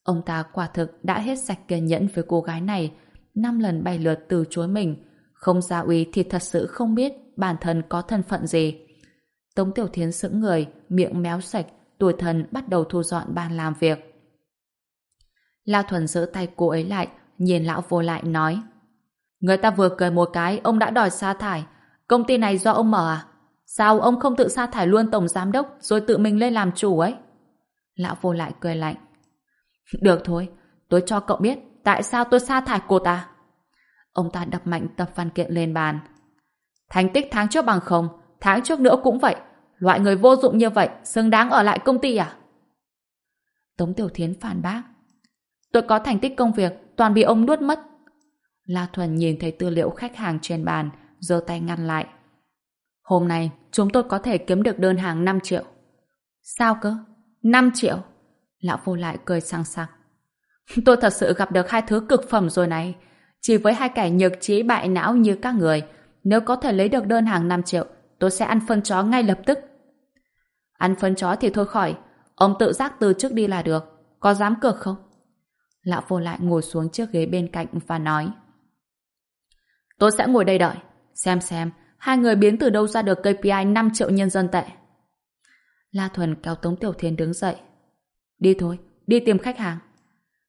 Ông ta quả thực đã hết sạch kiên nhẫn với cô gái này, năm lần bày lượt từ chối mình. Không gia uy thì thật sự không biết bản thân có thân phận gì. Tống Tiểu Thiến sững người, miệng méo sạch, tuổi thần bắt đầu thu dọn bàn làm việc. La Thuần giữ tay cô ấy lại, nhìn lão vô lại nói Người ta vừa cười một cái, ông đã đòi sa thải. Công ty này do ông mở à? Sao ông không tự sa thải luôn tổng giám đốc rồi tự mình lên làm chủ ấy? Lão vô lại cười lạnh. Được thôi, tôi cho cậu biết tại sao tôi sa thải cô ta. Ông ta đập mạnh tập văn kiện lên bàn. Thành tích tháng trước bằng không, tháng trước nữa cũng vậy. Loại người vô dụng như vậy xứng đáng ở lại công ty à? Tống Tiểu Thiến phản bác. Tôi có thành tích công việc, toàn bị ông nuốt mất. La Thuần nhìn thấy tư liệu khách hàng trên bàn, giơ tay ngăn lại. Hôm nay, chúng tôi có thể kiếm được đơn hàng 5 triệu. Sao cơ? 5 triệu? Lão vô lại cười sang sặc. Tôi thật sự gặp được hai thứ cực phẩm rồi này. Chỉ với hai kẻ nhược trí bại não như các người, nếu có thể lấy được đơn hàng 5 triệu, tôi sẽ ăn phân chó ngay lập tức. Ăn phân chó thì thôi khỏi, ông tự giác từ trước đi là được. Có dám cược không? Lão vô lại ngồi xuống chiếc ghế bên cạnh và nói Tôi sẽ ngồi đây đợi, xem xem hai người biến từ đâu ra được KPI 5 triệu nhân dân tệ. La Thuần kéo Tống Tiểu Thiên đứng dậy. Đi thôi, đi tìm khách hàng.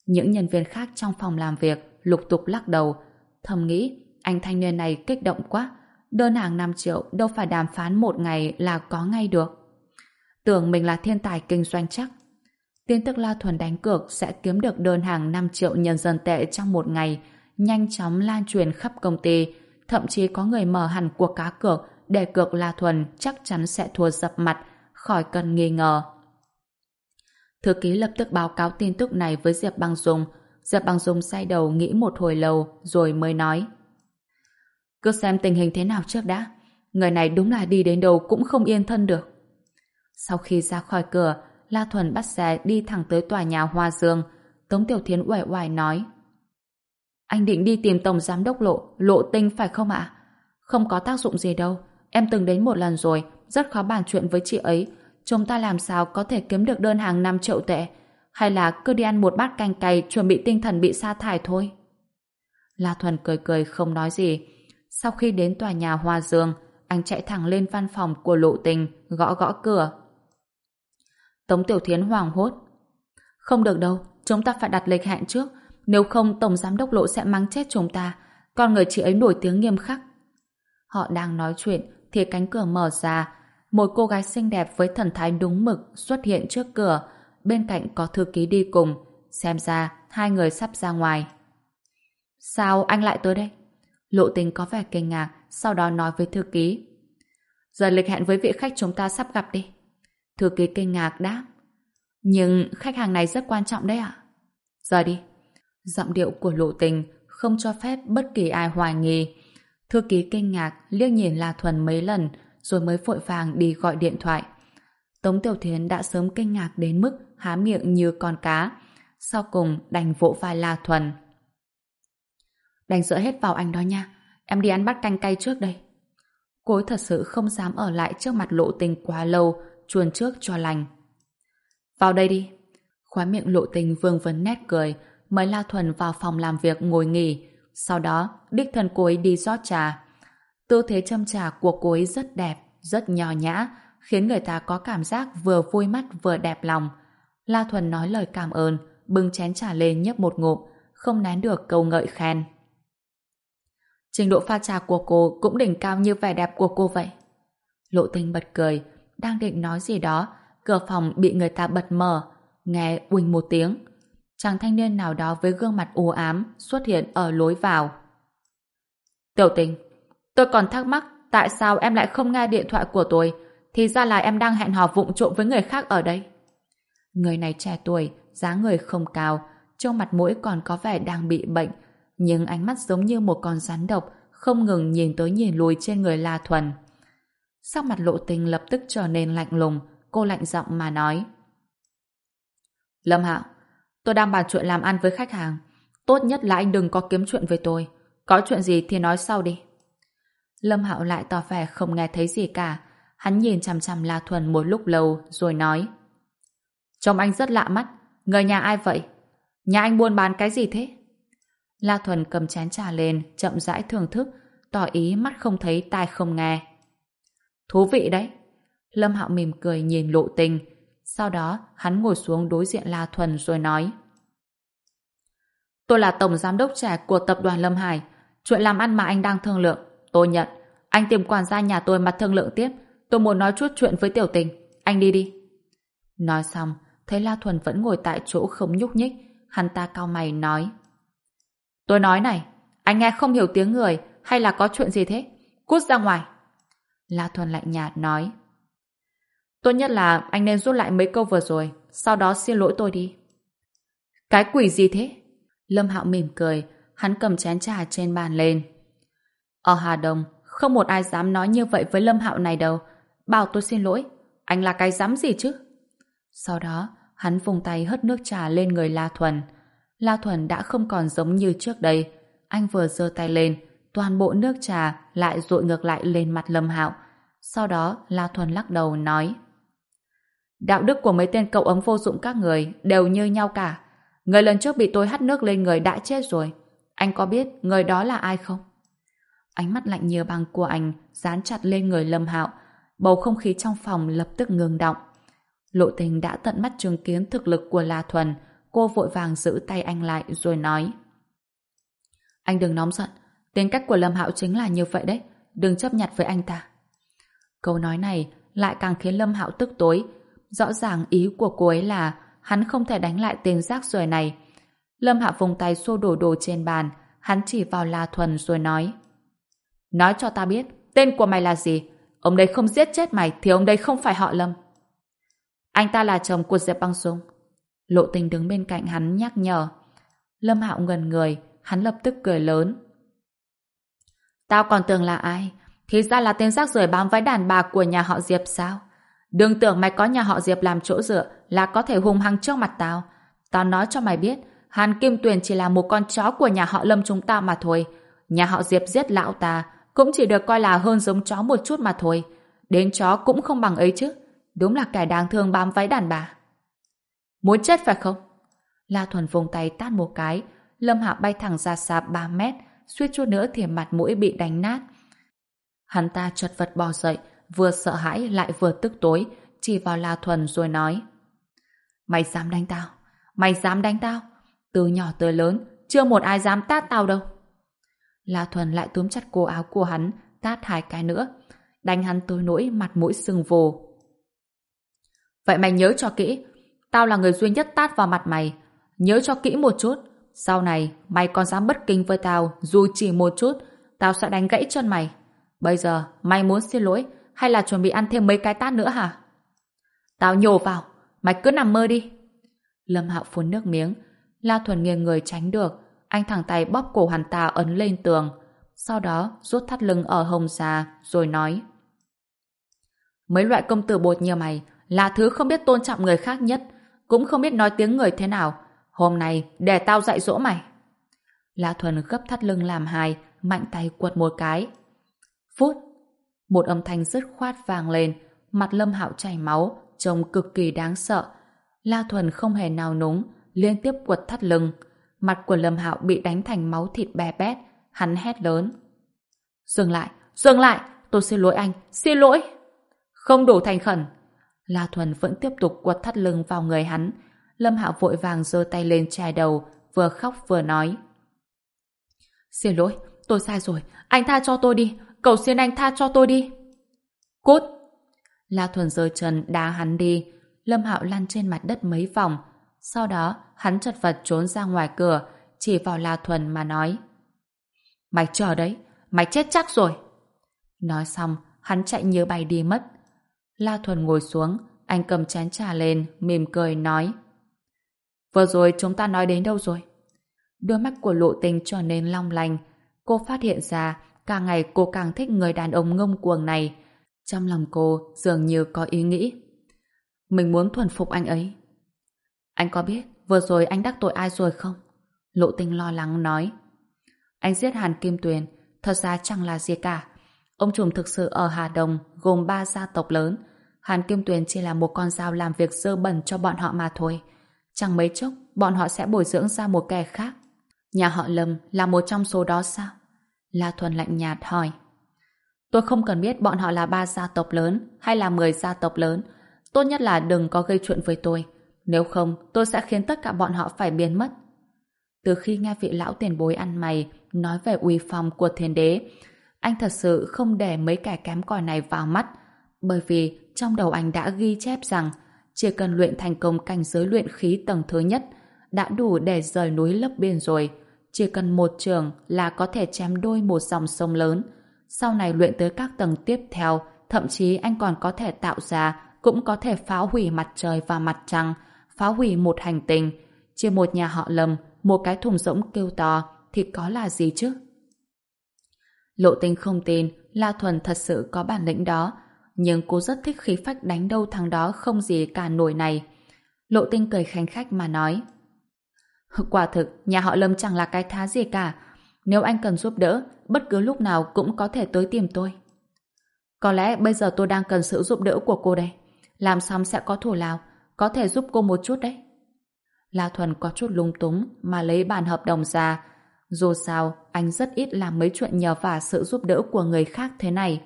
Những nhân viên khác trong phòng làm việc lục tục lắc đầu, thầm nghĩ anh thanh niên này kích động quá. Đơn hàng 5 triệu đâu phải đàm phán một ngày là có ngay được. Tưởng mình là thiên tài kinh doanh chắc. Tin tức La Thuần đánh cược sẽ kiếm được đơn hàng 5 triệu nhân dân tệ trong một ngày, nhanh chóng lan truyền khắp công ty, thậm chí có người mở hẳn cuộc cá cược để cược La Thuần chắc chắn sẽ thua dập mặt, khỏi cần nghi ngờ. Thư ký lập tức báo cáo tin tức này với Diệp Băng Dung. Diệp Băng Dung say đầu nghĩ một hồi lâu rồi mới nói. Cứ xem tình hình thế nào trước đã. Người này đúng là đi đến đâu cũng không yên thân được. Sau khi ra khỏi cửa, La Thuần bắt xe đi thẳng tới tòa nhà Hoa Dương. Tống Tiểu Thiến uể oải nói. Anh định đi tìm Tổng Giám đốc Lộ, Lộ Tinh phải không ạ? Không có tác dụng gì đâu. Em từng đến một lần rồi, rất khó bàn chuyện với chị ấy. Chúng ta làm sao có thể kiếm được đơn hàng 5 triệu tệ? Hay là cứ đi ăn một bát canh cay chuẩn bị tinh thần bị sa thải thôi? La Thuần cười cười không nói gì. Sau khi đến tòa nhà Hoa Dương, anh chạy thẳng lên văn phòng của Lộ Tình, gõ gõ cửa. Tống Tiểu Thiến hoàng hốt. Không được đâu, chúng ta phải đặt lịch hẹn trước, nếu không Tổng Giám đốc Lộ sẽ mắng chết chúng ta. Con người chị ấy nổi tiếng nghiêm khắc. Họ đang nói chuyện thì cánh cửa mở ra. Một cô gái xinh đẹp với thần thái đúng mực xuất hiện trước cửa. Bên cạnh có thư ký đi cùng. Xem ra hai người sắp ra ngoài. Sao anh lại tới đây? Lộ tình có vẻ kinh ngạc, sau đó nói với thư ký. Giờ lịch hẹn với vị khách chúng ta sắp gặp đi. Thư ký kinh ngạc đáp. Nhưng khách hàng này rất quan trọng đấy ạ. Giờ đi. Giọng điệu của lộ tình không cho phép bất kỳ ai hoài nghi. Thư ký kinh ngạc liếc nhìn La Thuần mấy lần rồi mới vội vàng đi gọi điện thoại. Tống Tiểu Thiến đã sớm kinh ngạc đến mức há miệng như con cá. Sau cùng đành vỗ vai La Thuần. Đành dỡ hết vào anh đó nha. Em đi ăn bát canh cay trước đây. Cô ấy thật sự không dám ở lại trước mặt lộ tình quá lâu, chuồn trước cho lành. Vào đây đi. Khóa miệng lộ tình vương vấn nét cười, mời La Thuần vào phòng làm việc ngồi nghỉ. Sau đó, đích thân cô ấy đi rót trà. Tư thế châm trà của cô ấy rất đẹp, rất nhỏ nhã, khiến người ta có cảm giác vừa vui mắt vừa đẹp lòng. La Thuần nói lời cảm ơn, bưng chén trà lên nhấp một ngụm, không nén được câu ngợi khen. Trình độ pha trà của cô cũng đỉnh cao như vẻ đẹp của cô vậy. Lộ tinh bật cười, đang định nói gì đó, cửa phòng bị người ta bật mở, nghe uỳnh một tiếng chàng thanh niên nào đó với gương mặt u ám xuất hiện ở lối vào. Tiểu tình, tôi còn thắc mắc tại sao em lại không nghe điện thoại của tôi, thì ra là em đang hẹn hò vụng trộm với người khác ở đây. Người này trẻ tuổi, dáng người không cao, trong mặt mũi còn có vẻ đang bị bệnh, nhưng ánh mắt giống như một con rắn độc, không ngừng nhìn tới nhìn lùi trên người La Thuần. Sắc mặt lộ tình lập tức trở nên lạnh lùng, cô lạnh giọng mà nói. Lâm Hạo, Tôi đang bàn chuyện làm ăn với khách hàng. Tốt nhất là anh đừng có kiếm chuyện với tôi. Có chuyện gì thì nói sau đi. Lâm Hạo lại tỏ vẻ không nghe thấy gì cả. Hắn nhìn chằm chằm La Thuần một lúc lâu rồi nói. Trông anh rất lạ mắt. Người nhà ai vậy? Nhà anh buôn bán cái gì thế? La Thuần cầm chén trà lên, chậm rãi thưởng thức, tỏ ý mắt không thấy tai không nghe. Thú vị đấy. Lâm Hạo mỉm cười nhìn lộ tình, sau đó, hắn ngồi xuống đối diện La Thuần rồi nói Tôi là tổng giám đốc trẻ của tập đoàn Lâm Hải. Chuyện làm ăn mà anh đang thương lượng, tôi nhận. Anh tìm quản gia nhà tôi mặt thương lượng tiếp. Tôi muốn nói chút chuyện với tiểu tình. Anh đi đi. Nói xong, thấy La Thuần vẫn ngồi tại chỗ không nhúc nhích. Hắn ta cao mày nói Tôi nói này, anh nghe không hiểu tiếng người hay là có chuyện gì thế? Cút ra ngoài. La Thuần lạnh nhạt nói Tốt nhất là anh nên rút lại mấy câu vừa rồi, sau đó xin lỗi tôi đi. Cái quỷ gì thế? Lâm Hạo mỉm cười, hắn cầm chén trà trên bàn lên. Ở Hà Đông, không một ai dám nói như vậy với Lâm Hạo này đâu. Bảo tôi xin lỗi, anh là cái dám gì chứ? Sau đó, hắn vùng tay hất nước trà lên người La Thuần. La Thuần đã không còn giống như trước đây. Anh vừa giơ tay lên, toàn bộ nước trà lại rội ngược lại lên mặt Lâm Hạo. Sau đó, La Thuần lắc đầu nói Đạo đức của mấy tên cậu ấm vô dụng các người đều như nhau cả. Người lần trước bị tôi hắt nước lên người đã chết rồi. Anh có biết người đó là ai không? Ánh mắt lạnh như băng của anh dán chặt lên người Lâm Hạo. Bầu không khí trong phòng lập tức ngừng động. Lộ tình đã tận mắt chứng kiến thực lực của La Thuần. Cô vội vàng giữ tay anh lại rồi nói Anh đừng nóng giận. Tính cách của Lâm Hạo chính là như vậy đấy. Đừng chấp nhặt với anh ta. Câu nói này lại càng khiến Lâm Hạo tức tối. Rõ ràng ý của cô ấy là hắn không thể đánh lại tên rác rưởi này. Lâm Hạo vùng tay xô đổ đồ trên bàn, hắn chỉ vào La Thuần rồi nói Nói cho ta biết, tên của mày là gì? Ông đây không giết chết mày thì ông đây không phải họ Lâm. Anh ta là chồng của Diệp Băng Dung. Lộ tình đứng bên cạnh hắn nhắc nhở. Lâm Hạo ngần người, hắn lập tức cười lớn. Tao còn tưởng là ai? Thì ra là tên rác rưởi bám váy đàn bà của nhà họ Diệp sao? Đừng tưởng mày có nhà họ Diệp làm chỗ dựa là có thể hung hăng trước mặt tao. Tao nói cho mày biết, Hàn Kim Tuyền chỉ là một con chó của nhà họ Lâm chúng ta mà thôi. Nhà họ Diệp giết lão ta cũng chỉ được coi là hơn giống chó một chút mà thôi. Đến chó cũng không bằng ấy chứ. Đúng là kẻ đáng thương bám váy đàn bà. Muốn chết phải không? La Thuần vùng tay tát một cái, Lâm Hạ bay thẳng ra xa 3 mét, suýt chút nữa thì mặt mũi bị đánh nát. Hắn ta chật vật bò dậy, vừa sợ hãi lại vừa tức tối, chỉ vào La Thuần rồi nói Mày dám đánh tao? Mày dám đánh tao? Từ nhỏ tới lớn, chưa một ai dám tát tao đâu. La Thuần lại túm chặt cổ áo của hắn, tát hai cái nữa. Đánh hắn tối nỗi mặt mũi sưng vồ. Vậy mày nhớ cho kỹ, tao là người duy nhất tát vào mặt mày. Nhớ cho kỹ một chút, sau này mày còn dám bất kính với tao dù chỉ một chút, tao sẽ đánh gãy chân mày. Bây giờ mày muốn xin lỗi hay là chuẩn bị ăn thêm mấy cái tát nữa hả? Tao nhổ vào, mày cứ nằm mơ đi. Lâm Hạo phun nước miếng, La Thuần nghiêng người tránh được, anh thẳng tay bóp cổ hắn ta ấn lên tường. Sau đó rút thắt lưng ở hông ra, rồi nói Mấy loại công tử bột như mày là thứ không biết tôn trọng người khác nhất, cũng không biết nói tiếng người thế nào. Hôm nay để tao dạy dỗ mày. La Thuần gấp thắt lưng làm hài, mạnh tay quật một cái. Phút, một âm thanh dứt khoát vang lên, mặt Lâm Hạo chảy máu, trông cực kỳ đáng sợ. La Thuần không hề nào núng, liên tiếp quật thắt lưng. Mặt của Lâm Hạo bị đánh thành máu thịt bè bét, hắn hét lớn. Dừng lại, dừng lại, tôi xin lỗi anh, xin lỗi. Không đủ thành khẩn. La Thuần vẫn tiếp tục quật thắt lưng vào người hắn. Lâm Hạo vội vàng giơ tay lên che đầu, vừa khóc vừa nói. Xin lỗi, tôi sai rồi, anh tha cho tôi đi, cầu xin anh tha cho tôi đi. Cút! La Thuần giơ chân đá hắn đi, Lâm Hạo lăn trên mặt đất mấy vòng, sau đó hắn chật vật trốn ra ngoài cửa, chỉ vào La Thuần mà nói. Mày chờ đấy, mày chết chắc rồi. Nói xong, hắn chạy như bay đi mất. La Thuần ngồi xuống, anh cầm chén trà lên, mỉm cười nói. Vừa rồi chúng ta nói đến đâu rồi? Đôi mắt của lộ tình trở nên long lanh. Cô phát hiện ra, càng ngày cô càng thích người đàn ông ngông cuồng này. Trong lòng cô dường như có ý nghĩ. Mình muốn thuần phục anh ấy. Anh có biết vừa rồi anh đắc tội ai rồi không? Lộ tình lo lắng nói. Anh giết Hàn Kim Tuyền, thật ra chẳng là gì cả. Ông trùm thực sự ở Hà Đông gồm ba gia tộc lớn. Hàn Kim Tuyền chỉ là một con dao làm việc dơ bẩn cho bọn họ mà thôi. Chẳng mấy chốc, bọn họ sẽ bồi dưỡng ra một kẻ khác. Nhà họ Lâm là một trong số đó sao? La Thuần lạnh nhạt hỏi. Tôi không cần biết bọn họ là ba gia tộc lớn hay là mười gia tộc lớn. Tốt nhất là đừng có gây chuyện với tôi. Nếu không, tôi sẽ khiến tất cả bọn họ phải biến mất. Từ khi nghe vị lão tiền bối ăn mày nói về uy phong của thiên đế, anh thật sự không để mấy kẻ kém cỏi này vào mắt, bởi vì trong đầu anh đã ghi chép rằng chỉ cần luyện thành công cảnh giới luyện khí tầng thứ nhất đã đủ để rời núi lấp biển rồi. Chỉ cần một trường là có thể chém đôi một dòng sông lớn. Sau này luyện tới các tầng tiếp theo, thậm chí anh còn có thể tạo ra, cũng có thể phá hủy mặt trời và mặt trăng, phá hủy một hành tinh. chia một nhà họ lầm, một cái thùng rỗng kêu to thì có là gì chứ? Lộ tinh không tin La Thuần thật sự có bản lĩnh đó, nhưng cô rất thích khí phách đánh đâu thằng đó không gì cả nổi này. Lộ tinh cười khanh khách mà nói. Quả thực, nhà họ Lâm chẳng là cái thá gì cả. Nếu anh cần giúp đỡ, bất cứ lúc nào cũng có thể tới tìm tôi. Có lẽ bây giờ tôi đang cần sự giúp đỡ của cô đây. Làm xong sẽ có thủ lao, có thể giúp cô một chút đấy. La Thuần có chút lung túng mà lấy bản hợp đồng ra. Dù sao, anh rất ít làm mấy chuyện nhờ vả sự giúp đỡ của người khác thế này.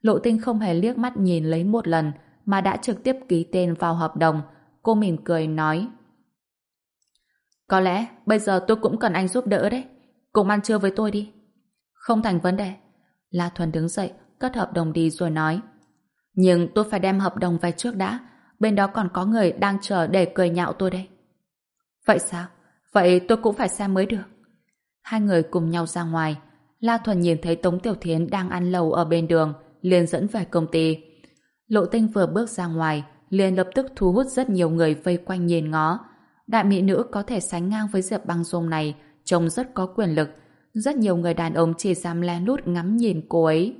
Lộ tinh không hề liếc mắt nhìn lấy một lần mà đã trực tiếp ký tên vào hợp đồng. Cô mỉm cười nói Có lẽ bây giờ tôi cũng cần anh giúp đỡ đấy. Cùng ăn trưa với tôi đi. Không thành vấn đề. La Thuần đứng dậy, cất hợp đồng đi rồi nói Nhưng tôi phải đem hợp đồng về trước đã. Bên đó còn có người đang chờ để cười nhạo tôi đây. Vậy sao? Vậy tôi cũng phải xem mới được. Hai người cùng nhau ra ngoài. La Thuần nhìn thấy Tống Tiểu Thiến đang ăn lầu ở bên đường, liền dẫn về công ty. Lộ Tinh vừa bước ra ngoài, liền lập tức thu hút rất nhiều người vây quanh nhìn ngó. Đại mỹ nữ có thể sánh ngang với Diệp Băng Dung này, trông rất có quyền lực. Rất nhiều người đàn ông chỉ dám lén lút ngắm nhìn cô ấy.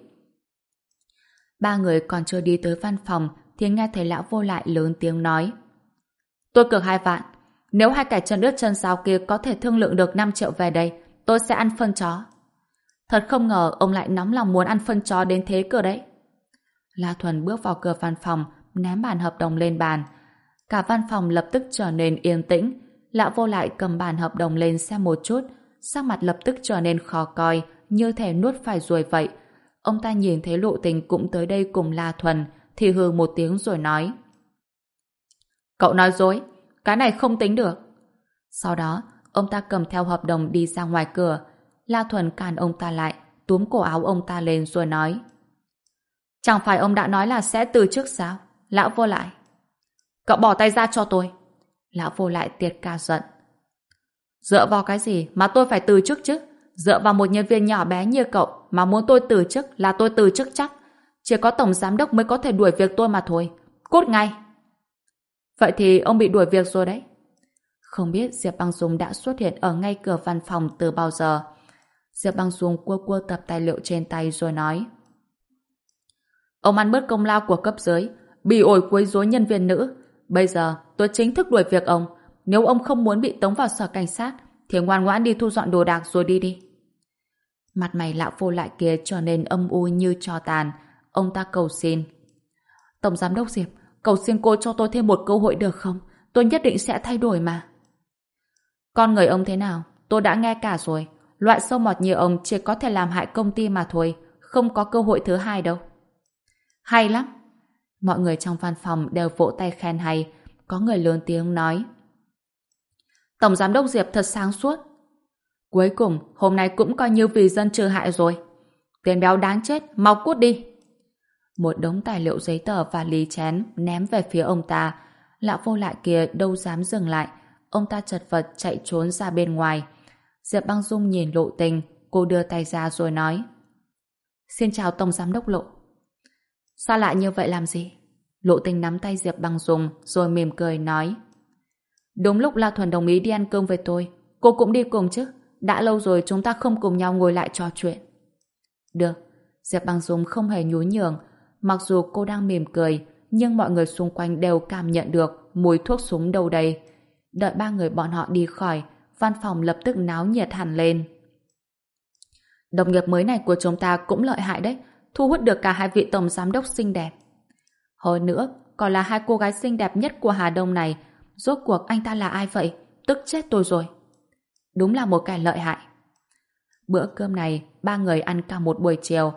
Ba người còn chưa đi tới văn phòng thì nghe thấy lão vô lại lớn tiếng nói. Tôi cược hai vạn. Nếu hai kẻ chân ướt chân sao kia có thể thương lượng được 5 triệu về đây, tôi sẽ ăn phân chó. Thật không ngờ ông lại nóng lòng muốn ăn phân chó đến thế cơ đấy. La Thuần bước vào cửa văn phòng, ném bản hợp đồng lên bàn. Cả văn phòng lập tức trở nên yên tĩnh. Lão vô lại cầm bản hợp đồng lên xem một chút, sắc mặt lập tức trở nên khó coi, như thể nuốt phải ruồi vậy. Ông ta nhìn thấy lộ tình cũng tới đây cùng La Thuần, thì hừ một tiếng rồi nói. Cậu nói dối, cái này không tính được. Sau đó, ông ta cầm theo hợp đồng đi ra ngoài cửa. La Thuần càn ông ta lại, túm cổ áo ông ta lên rồi nói. Chẳng phải ông đã nói là sẽ từ chức sao? Lão vô lại. Cậu bỏ tay ra cho tôi. Lão vô lại tiệt ca giận. Dựa vào cái gì mà tôi phải từ chức chứ? Dựa vào một nhân viên nhỏ bé như cậu mà muốn tôi từ chức là tôi từ chức chắc. Chỉ có tổng giám đốc mới có thể đuổi việc tôi mà thôi. Cút ngay. Vậy thì ông bị đuổi việc rồi đấy. Không biết Diệp Băng Dung đã xuất hiện ở ngay cửa văn phòng từ bao giờ. Diệp Băng Dung cua cua tập tài liệu trên tay rồi nói. Ông ăn bớt công lao của cấp dưới, bị ổi quấy rối nhân viên nữ. Bây giờ tôi chính thức đuổi việc ông. Nếu ông không muốn bị tống vào sở cảnh sát, thì ngoan ngoãn đi thu dọn đồ đạc rồi đi đi. Mặt mày lão vô lại kia trở nên âm u như trò tàn. Ông ta cầu xin. Tổng giám đốc Diệp, cầu xin cô cho tôi thêm một cơ hội được không? Tôi nhất định sẽ thay đổi mà. Con người ông thế nào? Tôi đã nghe cả rồi. Loại sâu mọt như ông chỉ có thể làm hại công ty mà thôi. Không có cơ hội thứ hai đâu. Hay lắm. Mọi người trong văn phòng đều vỗ tay khen hay. Có người lớn tiếng nói. Tổng giám đốc Diệp thật sáng suốt. Cuối cùng, hôm nay cũng coi như vì dân trừ hại rồi. Tiền béo đáng chết, mau cút đi. Một đống tài liệu giấy tờ và lý chén ném về phía ông ta. Lão vô lại kia đâu dám dừng lại. Ông ta chật vật chạy trốn ra bên ngoài. Diệp băng dung nhìn lộ tình, cô đưa tay ra rồi nói. Xin chào Tổng Giám đốc Lộ. Sao lại như vậy làm gì? Lộ tình nắm tay Diệp băng dung rồi mỉm cười nói. Đúng lúc La Thuần đồng ý đi ăn cơm với tôi. Cô cũng đi cùng chứ. Đã lâu rồi chúng ta không cùng nhau ngồi lại trò chuyện. Được. Diệp băng dung không hề nhúi nhường. Mặc dù cô đang mỉm cười, nhưng mọi người xung quanh đều cảm nhận được mùi thuốc súng đâu đây. Đợi ba người bọn họ đi khỏi, văn phòng lập tức náo nhiệt hẳn lên. Đồng nghiệp mới này của chúng ta cũng lợi hại đấy, thu hút được cả hai vị tổng giám đốc xinh đẹp. Hơn nữa, còn là hai cô gái xinh đẹp nhất của Hà Đông này, rốt cuộc anh ta là ai vậy? Tức chết tôi rồi. Đúng là một kẻ lợi hại. Bữa cơm này, ba người ăn cả một buổi chiều.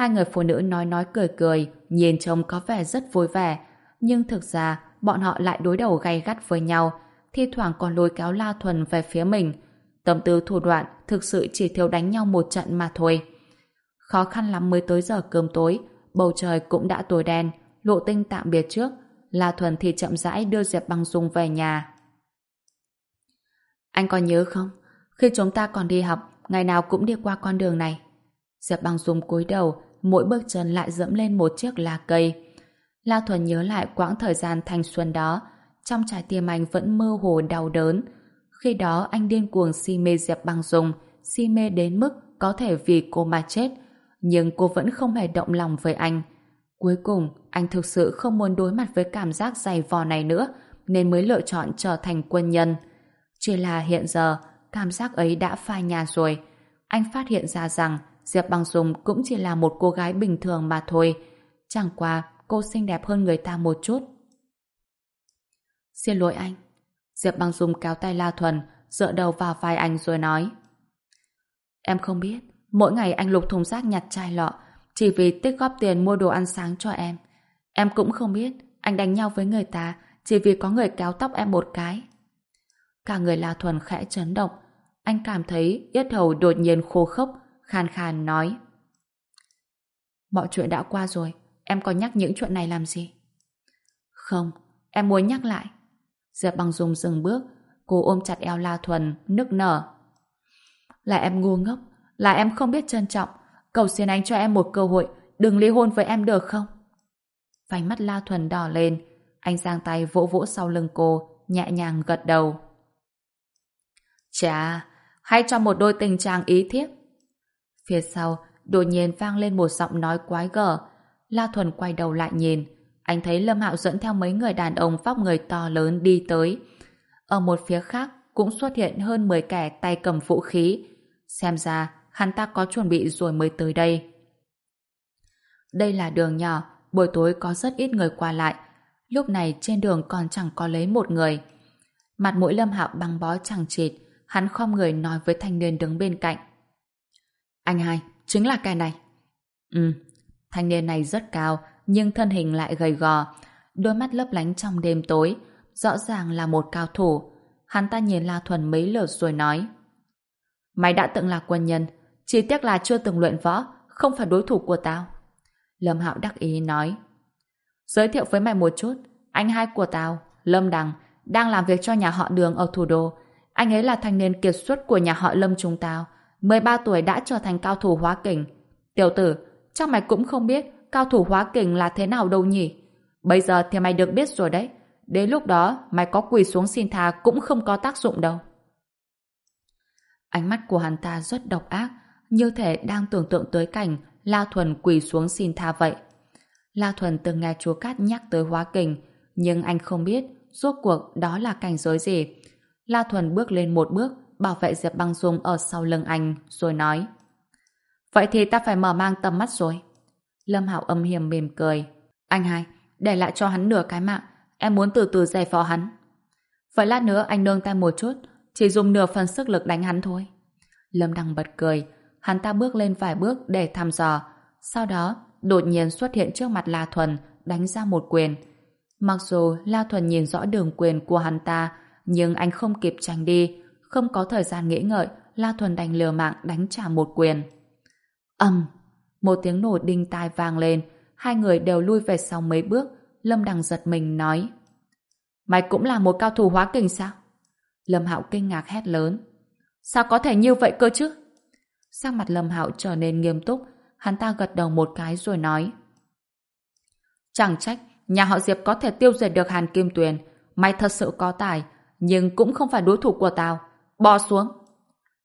Hai người phụ nữ nói nói cười cười, nhìn trông có vẻ rất vui vẻ. Nhưng thực ra, bọn họ lại đối đầu gay gắt với nhau, thi thoảng còn lôi kéo La Thuần về phía mình. Tâm tư thủ đoạn thực sự chỉ thiếu đánh nhau một trận mà thôi. Khó khăn lắm mới tới giờ cơm tối, bầu trời cũng đã tối đen, lộ tinh tạm biệt trước, La Thuần thì chậm rãi đưa Diệp Băng Dung về nhà. Anh còn nhớ không? Khi chúng ta còn đi học, ngày nào cũng đi qua con đường này. Diệp Băng Dung cúi đầu, mỗi bước chân lại dẫm lên một chiếc lá cây. La Thuần nhớ lại quãng thời gian thanh xuân đó, trong trái tim anh vẫn mơ hồ đau đớn. Khi đó anh điên cuồng si mê Diệp Băng Dung, si mê đến mức có thể vì cô mà chết. Nhưng cô vẫn không hề động lòng với anh. Cuối cùng, anh thực sự không muốn đối mặt với cảm giác dày vò này nữa, nên mới lựa chọn trở thành quân nhân. Chỉ là hiện giờ, cảm giác ấy đã phai nhạt rồi. Anh phát hiện ra rằng Diệp Băng Dung cũng chỉ là một cô gái bình thường mà thôi. Chẳng qua, cô xinh đẹp hơn người ta một chút. Xin lỗi anh. Diệp Băng Dung kéo tay La Thuần, dựa đầu vào vai anh rồi nói. Em không biết, mỗi ngày anh lục thùng rác nhặt chai lọ, chỉ vì tích góp tiền mua đồ ăn sáng cho em. Em cũng không biết, anh đánh nhau với người ta, chỉ vì có người kéo tóc em một cái. Cả người La Thuần khẽ chấn động, anh cảm thấy yết hầu đột nhiên khô khốc, khàn khàn nói. Mọi chuyện đã qua rồi, em còn nhắc những chuyện này làm gì? Không, em muốn nhắc lại. Diệp Băng dùng dừng bước, cô ôm chặt eo La Thuần, nức nở. Là em ngu ngốc, là em không biết trân trọng. Cầu xin anh cho em một cơ hội, đừng ly hôn với em được không? Vành mắt La Thuần đỏ lên, anh giang tay vỗ vỗ sau lưng cô, nhẹ nhàng gật đầu. Chà, hay cho một đôi tình trạng ý thiếp. Phía sau, đột nhiên vang lên một giọng nói quái gở. La Thuần quay đầu lại nhìn, anh thấy Lâm Hạo dẫn theo mấy người đàn ông vóc người to lớn đi tới. Ở một phía khác cũng xuất hiện hơn 10 kẻ tay cầm vũ khí. Xem ra hắn ta có chuẩn bị rồi mới tới đây. Đây là đường nhỏ, buổi tối có rất ít người qua lại. Lúc này trên đường còn chẳng có lấy một người. Mặt mũi Lâm Hạo băng bó chẳng chịt, hắn khom người nói với thanh niên đứng bên cạnh. Anh hai, chính là cái này. Ừ, thanh niên này rất cao, nhưng thân hình lại gầy gò, đôi mắt lấp lánh trong đêm tối, rõ ràng là một cao thủ. Hắn ta nhìn La Thuần mấy lượt rồi nói Mày đã từng là quân nhân, chỉ tiếc là chưa từng luyện võ, không phải đối thủ của tao. Lâm Hạo đắc ý nói Giới thiệu với mày một chút, anh hai của tao, Lâm Đằng, đang làm việc cho nhà họ Đường ở thủ đô. Anh ấy là thanh niên kiệt xuất của nhà họ Lâm chúng tao, 13 tuổi đã trở thành cao thủ hóa kình. Tiểu tử, chắc mày cũng không biết cao thủ hóa kình là thế nào đâu nhỉ? Bây giờ thì mày được biết rồi đấy. Đến lúc đó, mày có quỳ xuống xin tha cũng không có tác dụng đâu. Ánh mắt của hắn ta rất độc ác, như thể đang tưởng tượng tới cảnh La Thuần quỳ xuống xin tha vậy. La Thuần từng nghe chúa Cát nhắc tới hóa kình, nhưng anh không biết rốt cuộc đó là cảnh giới gì. La Thuần bước lên một bước, bảo vệ Diệp Băng Dung ở sau lưng anh, rồi nói Vậy thì ta phải mở mang tầm mắt rồi. Lâm Hạo âm hiểm mỉm cười. Anh hai, để lại cho hắn nửa cái mạng, em muốn từ từ giải phó hắn. Vậy lát nữa anh nương tay một chút, chỉ dùng nửa phần sức lực đánh hắn thôi. Lâm Đăng bật cười, hắn ta bước lên vài bước để thăm dò, sau đó đột nhiên xuất hiện trước mặt La Thuần, đánh ra một quyền. Mặc dù La Thuần nhìn rõ đường quyền của hắn ta, nhưng anh không kịp tránh đi, không có thời gian nghĩ ngợi, La Thuần đành lừa mạng đánh trả một quyền. Âm! Một tiếng nổ đinh tai vang lên, hai người đều lui về sau mấy bước, Lâm Đằng giật mình nói Mày cũng là một cao thủ hóa kình sao? Lâm Hạo kinh ngạc hét lớn Sao có thể như vậy cơ chứ? Sắc mặt Lâm Hạo trở nên nghiêm túc, hắn ta gật đầu một cái rồi nói Chẳng trách, nhà họ Diệp có thể tiêu diệt được Hàn Kim Tuyền, mày thật sự có tài, nhưng cũng không phải đối thủ của tao. Bò xuống!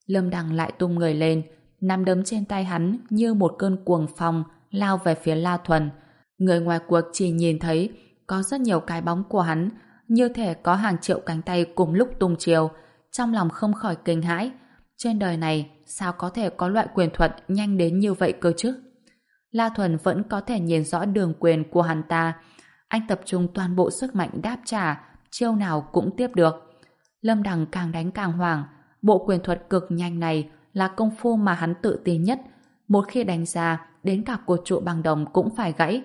Lâm Đằng lại tung người lên, nắm đấm trên tay hắn như một cơn cuồng phong lao về phía La Thuần. Người ngoài cuộc chỉ nhìn thấy có rất nhiều cái bóng của hắn, như thể có hàng triệu cánh tay cùng lúc tung chiều, trong lòng không khỏi kinh hãi. Trên đời này, sao có thể có loại quyền thuật nhanh đến như vậy cơ chứ? La Thuần vẫn có thể nhìn rõ đường quyền của hắn ta. Anh tập trung toàn bộ sức mạnh đáp trả, chiêu nào cũng tiếp được. Lâm Đằng càng đánh càng hoảng, bộ quyền thuật cực nhanh này là công phu mà hắn tự tin nhất. Một khi đánh ra, đến cả cột trụ bằng đồng cũng phải gãy.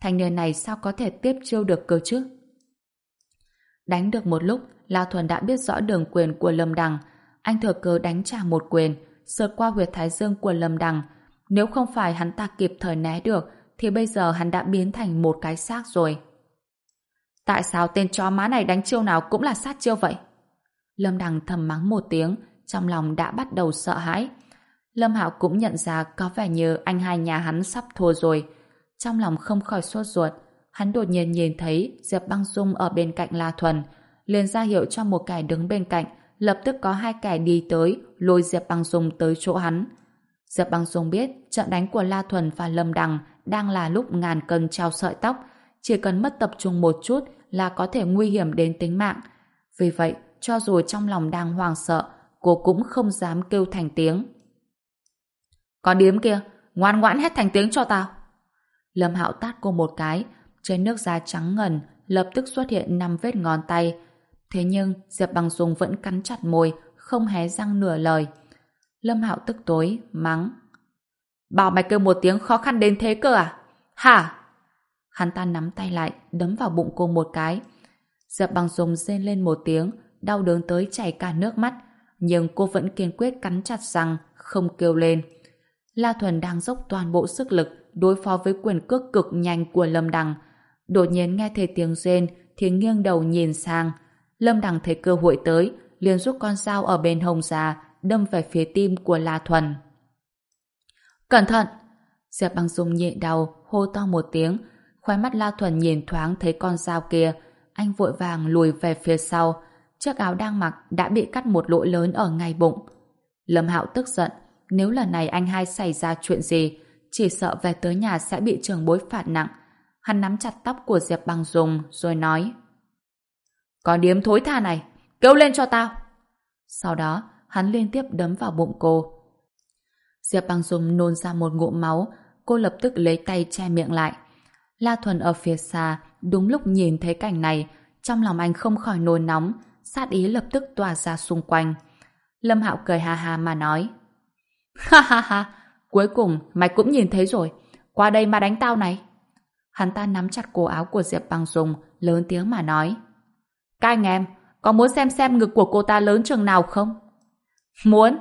Thanh niên này sao có thể tiếp chiêu được cơ chứ? Đánh được một lúc, La Thuần đã biết rõ đường quyền của Lâm Đằng. Anh thừa cơ đánh trả một quyền, sượt qua huyệt thái dương của Lâm Đằng. Nếu không phải hắn ta kịp thời né được, thì bây giờ hắn đã biến thành một cái xác rồi. Tại sao tên chó má này đánh chiêu nào cũng là sát chiêu vậy? Lâm Đằng thầm mắng một tiếng, trong lòng đã bắt đầu sợ hãi. Lâm Hạo cũng nhận ra có vẻ như anh hai nhà hắn sắp thua rồi. Trong lòng không khỏi sốt ruột, hắn đột nhiên nhìn thấy Diệp Băng Dung ở bên cạnh La Thuần, liền ra hiệu cho một kẻ đứng bên cạnh lập tức có hai kẻ đi tới, lôi Diệp Băng Dung tới chỗ hắn. Diệp Băng Dung biết trận đánh của La Thuần và Lâm Đằng đang là lúc ngàn cân treo sợi tóc, chỉ cần mất tập trung một chút là có thể nguy hiểm đến tính mạng. Vì vậy, cho dù trong lòng đang hoang sợ, cô cũng không dám kêu thành tiếng. Con điếm kia, ngoan ngoãn hết thành tiếng cho tao. Lâm Hạo tát cô một cái, trên nước da trắng ngần lập tức xuất hiện năm vết ngón tay. Thế nhưng Diệp Bằng Dung vẫn cắn chặt môi, không hé răng nửa lời. Lâm Hạo tức tối, mắng. Bảo mày kêu một tiếng khó khăn đến thế cơ à? Hả? Hắn ta nắm tay lại, đấm vào bụng cô một cái. Diệp Bằng Dung rên lên một tiếng, đau đớn tới chảy cả nước mắt, nhưng cô vẫn kiên quyết cắn chặt răng, không kêu lên. La Thuần đang dốc toàn bộ sức lực đối phó với quyền cước cực nhanh của Lâm Đằng. Đột nhiên nghe thấy tiếng rên thì nghiêng đầu nhìn sang. Lâm Đằng thấy cơ hội tới, liền rút con dao ở bên hông ra, đâm về phía tim của La Thuần. Cẩn thận! Diệp băng dung nhẹ đầu, hô to một tiếng. Khoai mắt La Thuần nhìn thoáng thấy con dao kia. Anh vội vàng lùi về phía sau. Chiếc áo đang mặc đã bị cắt một lỗ lớn ở ngay bụng. Lâm Hạo tức giận. Nếu lần này anh hai xảy ra chuyện gì, chỉ sợ về tới nhà sẽ bị trường bối phạt nặng. Hắn nắm chặt tóc của Diệp Bằng Dung rồi nói Con điếm thối tha này, kêu lên cho tao. Sau đó, hắn liên tiếp đấm vào bụng cô. Diệp Bằng Dung nôn ra một ngụm máu, cô lập tức lấy tay che miệng lại. La Thuần ở phía xa, đúng lúc nhìn thấy cảnh này, trong lòng anh không khỏi nôn nóng, sát ý lập tức tỏa ra xung quanh. Lâm Hạo cười ha ha mà nói Ha ha ha, cuối cùng mày cũng nhìn thấy rồi, qua đây mà đánh tao này. Hắn ta nắm chặt cổ áo của Diệp Băng Dung, lớn tiếng mà nói Các anh em, có muốn xem xem ngực của cô ta lớn chừng nào không? Muốn!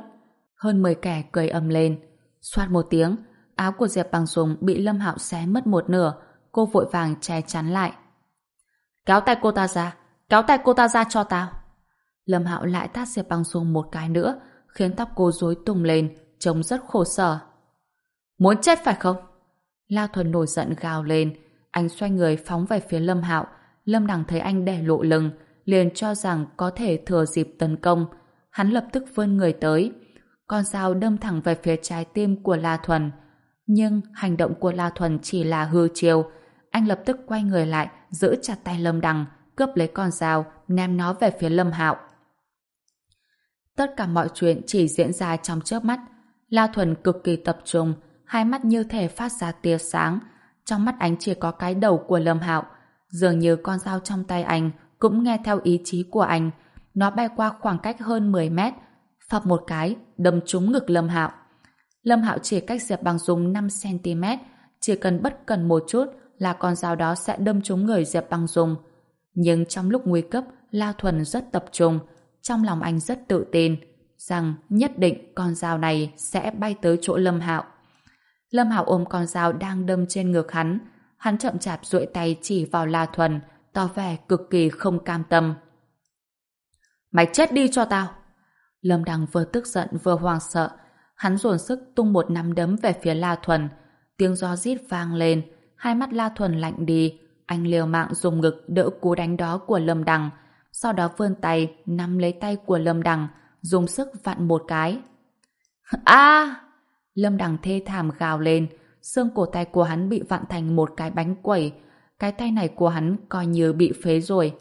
Hơn 10 kẻ cười ầm lên. Xoát một tiếng, áo của Diệp Bằng Dùng bị Lâm Hạo xé mất một nửa. Cô vội vàng che chắn lại. Kéo tay cô ta ra, kéo tay cô ta ra cho tao. Lâm Hạo lại tát Diệp băng xuống một cái nữa, khiến tóc cô rối tung lên, trông rất khổ sở. Muốn chết phải không? La Thuần nổi giận gào lên, anh xoay người phóng về phía Lâm Hạo. Lâm Đằng thấy anh đẻ lộ lưng, liền cho rằng có thể thừa dịp tấn công. Hắn lập tức vươn người tới, con dao đâm thẳng về phía trái tim của La Thuần. Nhưng hành động của La Thuần chỉ là hư chiều, Anh lập tức quay người lại, giữ chặt tay Lâm Đằng, cướp lấy con dao, ném nó về phía Lâm Hạo. Tất cả mọi chuyện chỉ diễn ra trong chớp mắt. La Thuần cực kỳ tập trung, hai mắt như thể phát ra tia sáng. Trong mắt anh chỉ có cái đầu của Lâm Hạo. Dường như con dao trong tay anh cũng nghe theo ý chí của anh. Nó bay qua khoảng cách hơn 10 mét, phập một cái, đâm trúng ngực Lâm Hạo. Lâm Hạo chỉ cách Diệp Bằng Dung 5cm, chỉ cần bất cần một chút là con dao đó sẽ đâm trúng người Diệp Băng Dung. Nhưng trong lúc nguy cấp, La Thuần rất tập trung, trong lòng anh rất tự tin rằng nhất định con dao này sẽ bay tới chỗ Lâm Hạo. Lâm Hạo ôm con dao đang đâm trên ngực hắn, hắn chậm chạp duỗi tay chỉ vào La Thuần, tỏ vẻ cực kỳ không cam tâm. Mày chết đi cho tao! Lâm Đăng vừa tức giận vừa hoang sợ. Hắn dồn sức tung một nắm đấm về phía La Thuần. Tiếng gió rít vang lên. Hai mắt La Thuần lạnh đi. Anh liều mạng dùng ngực đỡ cú đánh đó của Lâm Đằng. Sau đó vươn tay nắm lấy tay của Lâm Đằng dùng sức vặn một cái. a Lâm Đằng thê thảm gào lên. Xương cổ tay của hắn bị vặn thành một cái bánh quẩy. Cái tay này của hắn coi như bị phế rồi.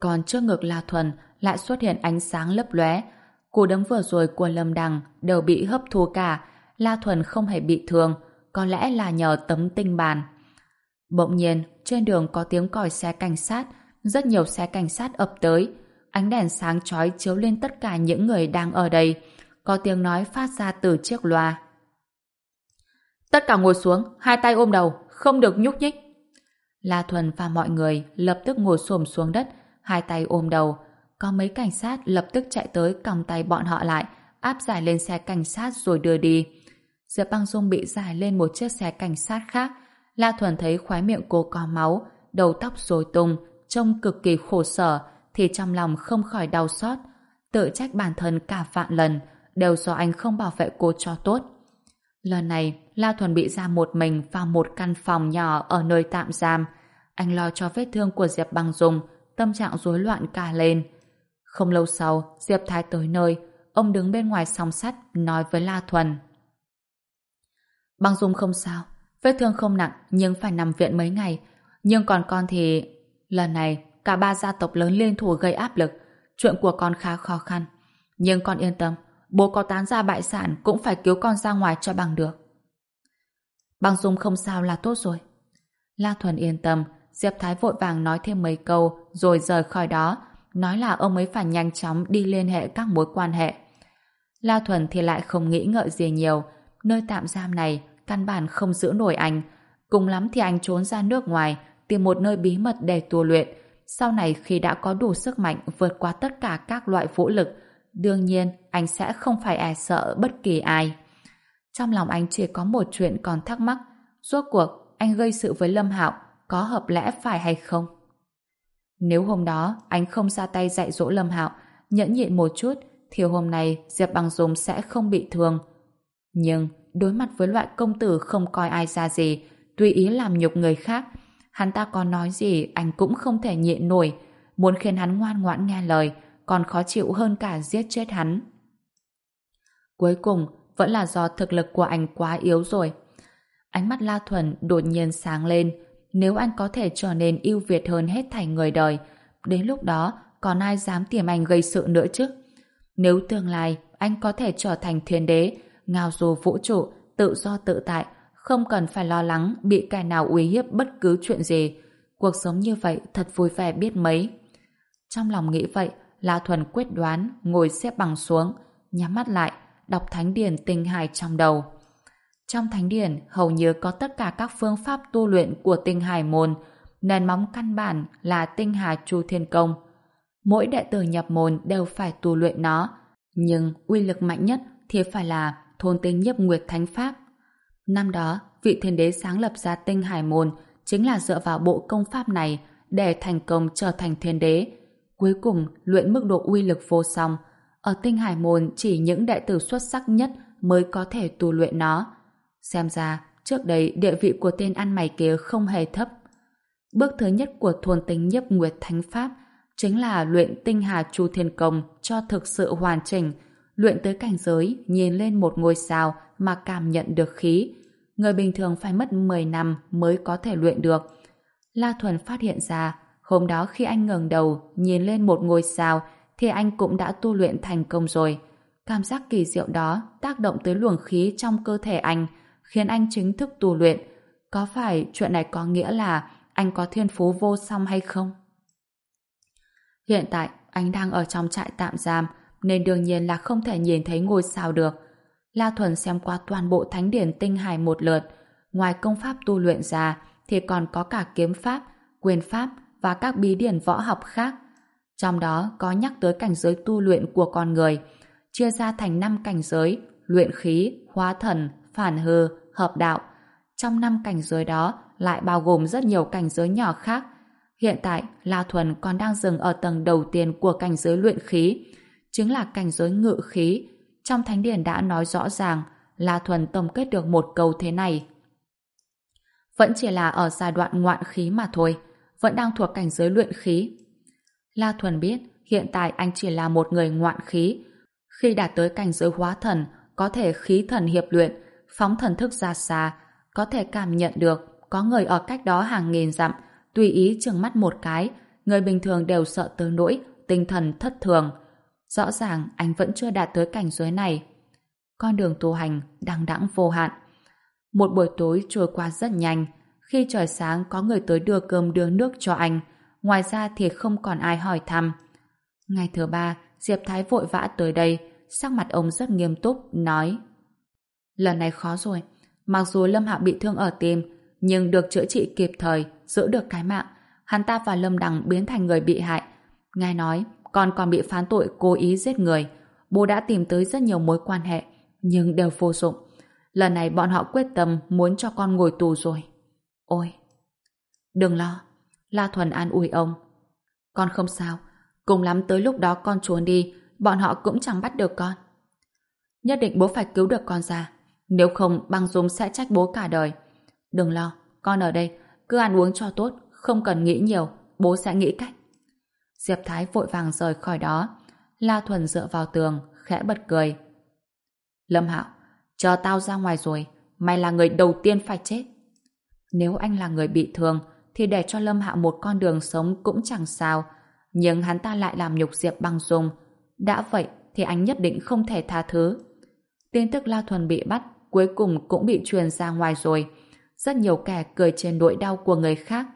Còn trước ngực La Thuần lại xuất hiện ánh sáng lấp lóe Cú đấm vừa rồi của Lâm Đằng đều bị hấp thu cả, La Thuần không hề bị thương, có lẽ là nhờ tấm tinh bàn. Bỗng nhiên, trên đường có tiếng còi xe cảnh sát, rất nhiều xe cảnh sát ập tới. Ánh đèn sáng chói chiếu lên tất cả những người đang ở đây. Có tiếng nói phát ra từ chiếc loa. Tất cả ngồi xuống, hai tay ôm đầu, không được nhúc nhích. La Thuần và mọi người lập tức ngồi xổm xuống đất, hai tay ôm đầu, có mấy cảnh sát lập tức chạy tới còng tay bọn họ lại, áp giải lên xe cảnh sát rồi đưa đi. Diệp Băng Dung bị giải lên một chiếc xe cảnh sát khác. La Thuần thấy khóe miệng cô có máu, đầu tóc rối tung, trông cực kỳ khổ sở, thì trong lòng không khỏi đau xót. Tự trách bản thân cả vạn lần, đều do anh không bảo vệ cô cho tốt. Lần này, La Thuần bị ra một mình vào một căn phòng nhỏ ở nơi tạm giam. Anh lo cho vết thương của Diệp Băng Dung, tâm trạng rối loạn cả lên. Không lâu sau, Diệp Thái tới nơi, ông đứng bên ngoài song sắt nói với La Thuần. Băng Dung không sao, vết thương không nặng nhưng phải nằm viện mấy ngày. Nhưng còn con thì... Lần này, cả ba gia tộc lớn liên thủ gây áp lực, chuyện của con khá khó khăn. Nhưng con yên tâm, bố có tán ra bại sản cũng phải cứu con ra ngoài cho bằng được. bằng Dung không sao là tốt rồi. La Thuần yên tâm, Diệp Thái vội vàng nói thêm mấy câu rồi rời khỏi đó, nói là ông ấy phải nhanh chóng đi liên hệ các mối quan hệ. La Thuần thì lại không nghĩ ngợi gì nhiều, nơi tạm giam này căn bản không giữ nổi anh, cùng lắm thì anh trốn ra nước ngoài, tìm một nơi bí mật để tu luyện. Sau này khi đã có đủ sức mạnh vượt qua tất cả các loại vũ lực, đương nhiên anh sẽ không phải e sợ bất kỳ ai. Trong lòng anh chỉ có một chuyện còn thắc mắc, rốt cuộc anh gây sự với Lâm Hạo có hợp lẽ phải hay không? Nếu hôm đó anh không ra tay dạy dỗ Lâm Hạo, nhẫn nhịn một chút, thì hôm nay Diệp Bằng Dung sẽ không bị thương. Nhưng đối mặt với loại công tử không coi ai ra gì, tùy ý làm nhục người khác, hắn ta có nói gì anh cũng không thể nhịn nổi, muốn khiến hắn ngoan ngoãn nghe lời, còn khó chịu hơn cả giết chết hắn. Cuối cùng, vẫn là do thực lực của anh quá yếu rồi. Ánh mắt La Thuần đột nhiên sáng lên, nếu anh có thể trở nên ưu việt hơn hết thành người đời, đến lúc đó còn ai dám tìm anh gây sự nữa chứ? Nếu tương lai anh có thể trở thành thiên đế, ngao du vũ trụ, tự do tự tại, không cần phải lo lắng bị kẻ nào uy hiếp bất cứ chuyện gì. Cuộc sống như vậy thật vui vẻ biết mấy. Trong lòng nghĩ vậy, La Thuần quyết đoán ngồi xếp bằng xuống, nhắm mắt lại, đọc thánh điển tinh hài trong đầu. Trong thánh điển hầu như có tất cả các phương pháp tu luyện của tinh hải môn, nền móng căn bản là tinh hà chu thiên công. Mỗi đệ tử nhập môn đều phải tu luyện nó, nhưng uy lực mạnh nhất thì phải là thôn tinh nhiếp nguyệt thánh pháp. Năm đó, vị thiên đế sáng lập ra tinh hải môn chính là dựa vào bộ công pháp này để thành công trở thành thiên đế. Cuối cùng, luyện mức độ uy lực vô song. Ở tinh hải môn chỉ những đệ tử xuất sắc nhất mới có thể tu luyện nó. Xem ra, trước đây địa vị của tên ăn mày kia không hề thấp. Bước thứ nhất của thôn tính nhấp nguyệt thánh pháp chính là luyện tinh hà chu thiên công cho thực sự hoàn chỉnh, luyện tới cảnh giới nhìn lên một ngôi sao mà cảm nhận được khí. Người bình thường phải mất 10 năm mới có thể luyện được. La Thuần phát hiện ra, hôm đó khi anh ngẩng đầu nhìn lên một ngôi sao thì anh cũng đã tu luyện thành công rồi. Cảm giác kỳ diệu đó tác động tới luồng khí trong cơ thể anh, khiến anh chính thức tu luyện. Có phải chuyện này có nghĩa là anh có thiên phú vô song hay không? Hiện tại, anh đang ở trong trại tạm giam, nên đương nhiên là không thể nhìn thấy ngôi sao được. La Thuần xem qua toàn bộ thánh điển tinh hải một lượt. Ngoài công pháp tu luyện ra, thì còn có cả kiếm pháp, quyền pháp và các bí điển võ học khác. Trong đó có nhắc tới cảnh giới tu luyện của con người, chia ra thành 5 cảnh giới, luyện khí, hóa thần, phản hư, hợp đạo. Trong năm cảnh giới đó lại bao gồm rất nhiều cảnh giới nhỏ khác. Hiện tại, La Thuần còn đang dừng ở tầng đầu tiên của cảnh giới luyện khí, chính là cảnh giới ngự khí. Trong Thánh Điển đã nói rõ ràng, La Thuần tổng kết được một câu thế này. Vẫn chỉ là ở giai đoạn ngoạn khí mà thôi, vẫn đang thuộc cảnh giới luyện khí. La Thuần biết, hiện tại anh chỉ là một người ngoạn khí. Khi đạt tới cảnh giới hóa thần, có thể khí thần hiệp luyện, phóng thần thức ra xa, có thể cảm nhận được có người ở cách đó hàng nghìn dặm, tùy ý chừng mắt một cái, người bình thường đều sợ tới nỗi tinh thần thất thường. Rõ ràng anh vẫn chưa đạt tới cảnh giới này. Con đường tu hành đằng đẵng vô hạn. Một buổi tối trôi qua rất nhanh. Khi trời sáng có người tới đưa cơm đưa nước cho anh. Ngoài ra thì không còn ai hỏi thăm. Ngày thứ ba, Diệp Thái vội vã tới đây, sắc mặt ông rất nghiêm túc, nói Lần này khó rồi. Mặc dù Lâm Hạo bị thương ở tim, nhưng được chữa trị kịp thời, giữ được cái mạng. Hắn ta và Lâm Đằng biến thành người bị hại. Ngài nói, con còn bị phán tội cố ý giết người. Bố đã tìm tới rất nhiều mối quan hệ, nhưng đều vô dụng. Lần này bọn họ quyết tâm muốn cho con ngồi tù rồi. Ôi! Đừng lo. La Thuần an ủi ông. Con không sao. Cùng lắm tới lúc đó con trốn đi, bọn họ cũng chẳng bắt được con. Nhất định bố phải cứu được con ra. Nếu không, băng dung sẽ trách bố cả đời. Đừng lo, con ở đây, cứ ăn uống cho tốt, không cần nghĩ nhiều, bố sẽ nghĩ cách. Diệp Thái vội vàng rời khỏi đó. La Thuần dựa vào tường, khẽ bật cười. Lâm Hạo, chờ tao ra ngoài rồi, mày là người đầu tiên phải chết. Nếu anh là người bị thương, thì để cho Lâm Hạo một con đường sống cũng chẳng sao. Nhưng hắn ta lại làm nhục Diệp băng dung. Đã vậy thì anh nhất định không thể tha thứ. Tin tức La Thuần bị bắt cuối cùng cũng bị truyền ra ngoài rồi. Rất nhiều kẻ cười trên nỗi đau của người khác.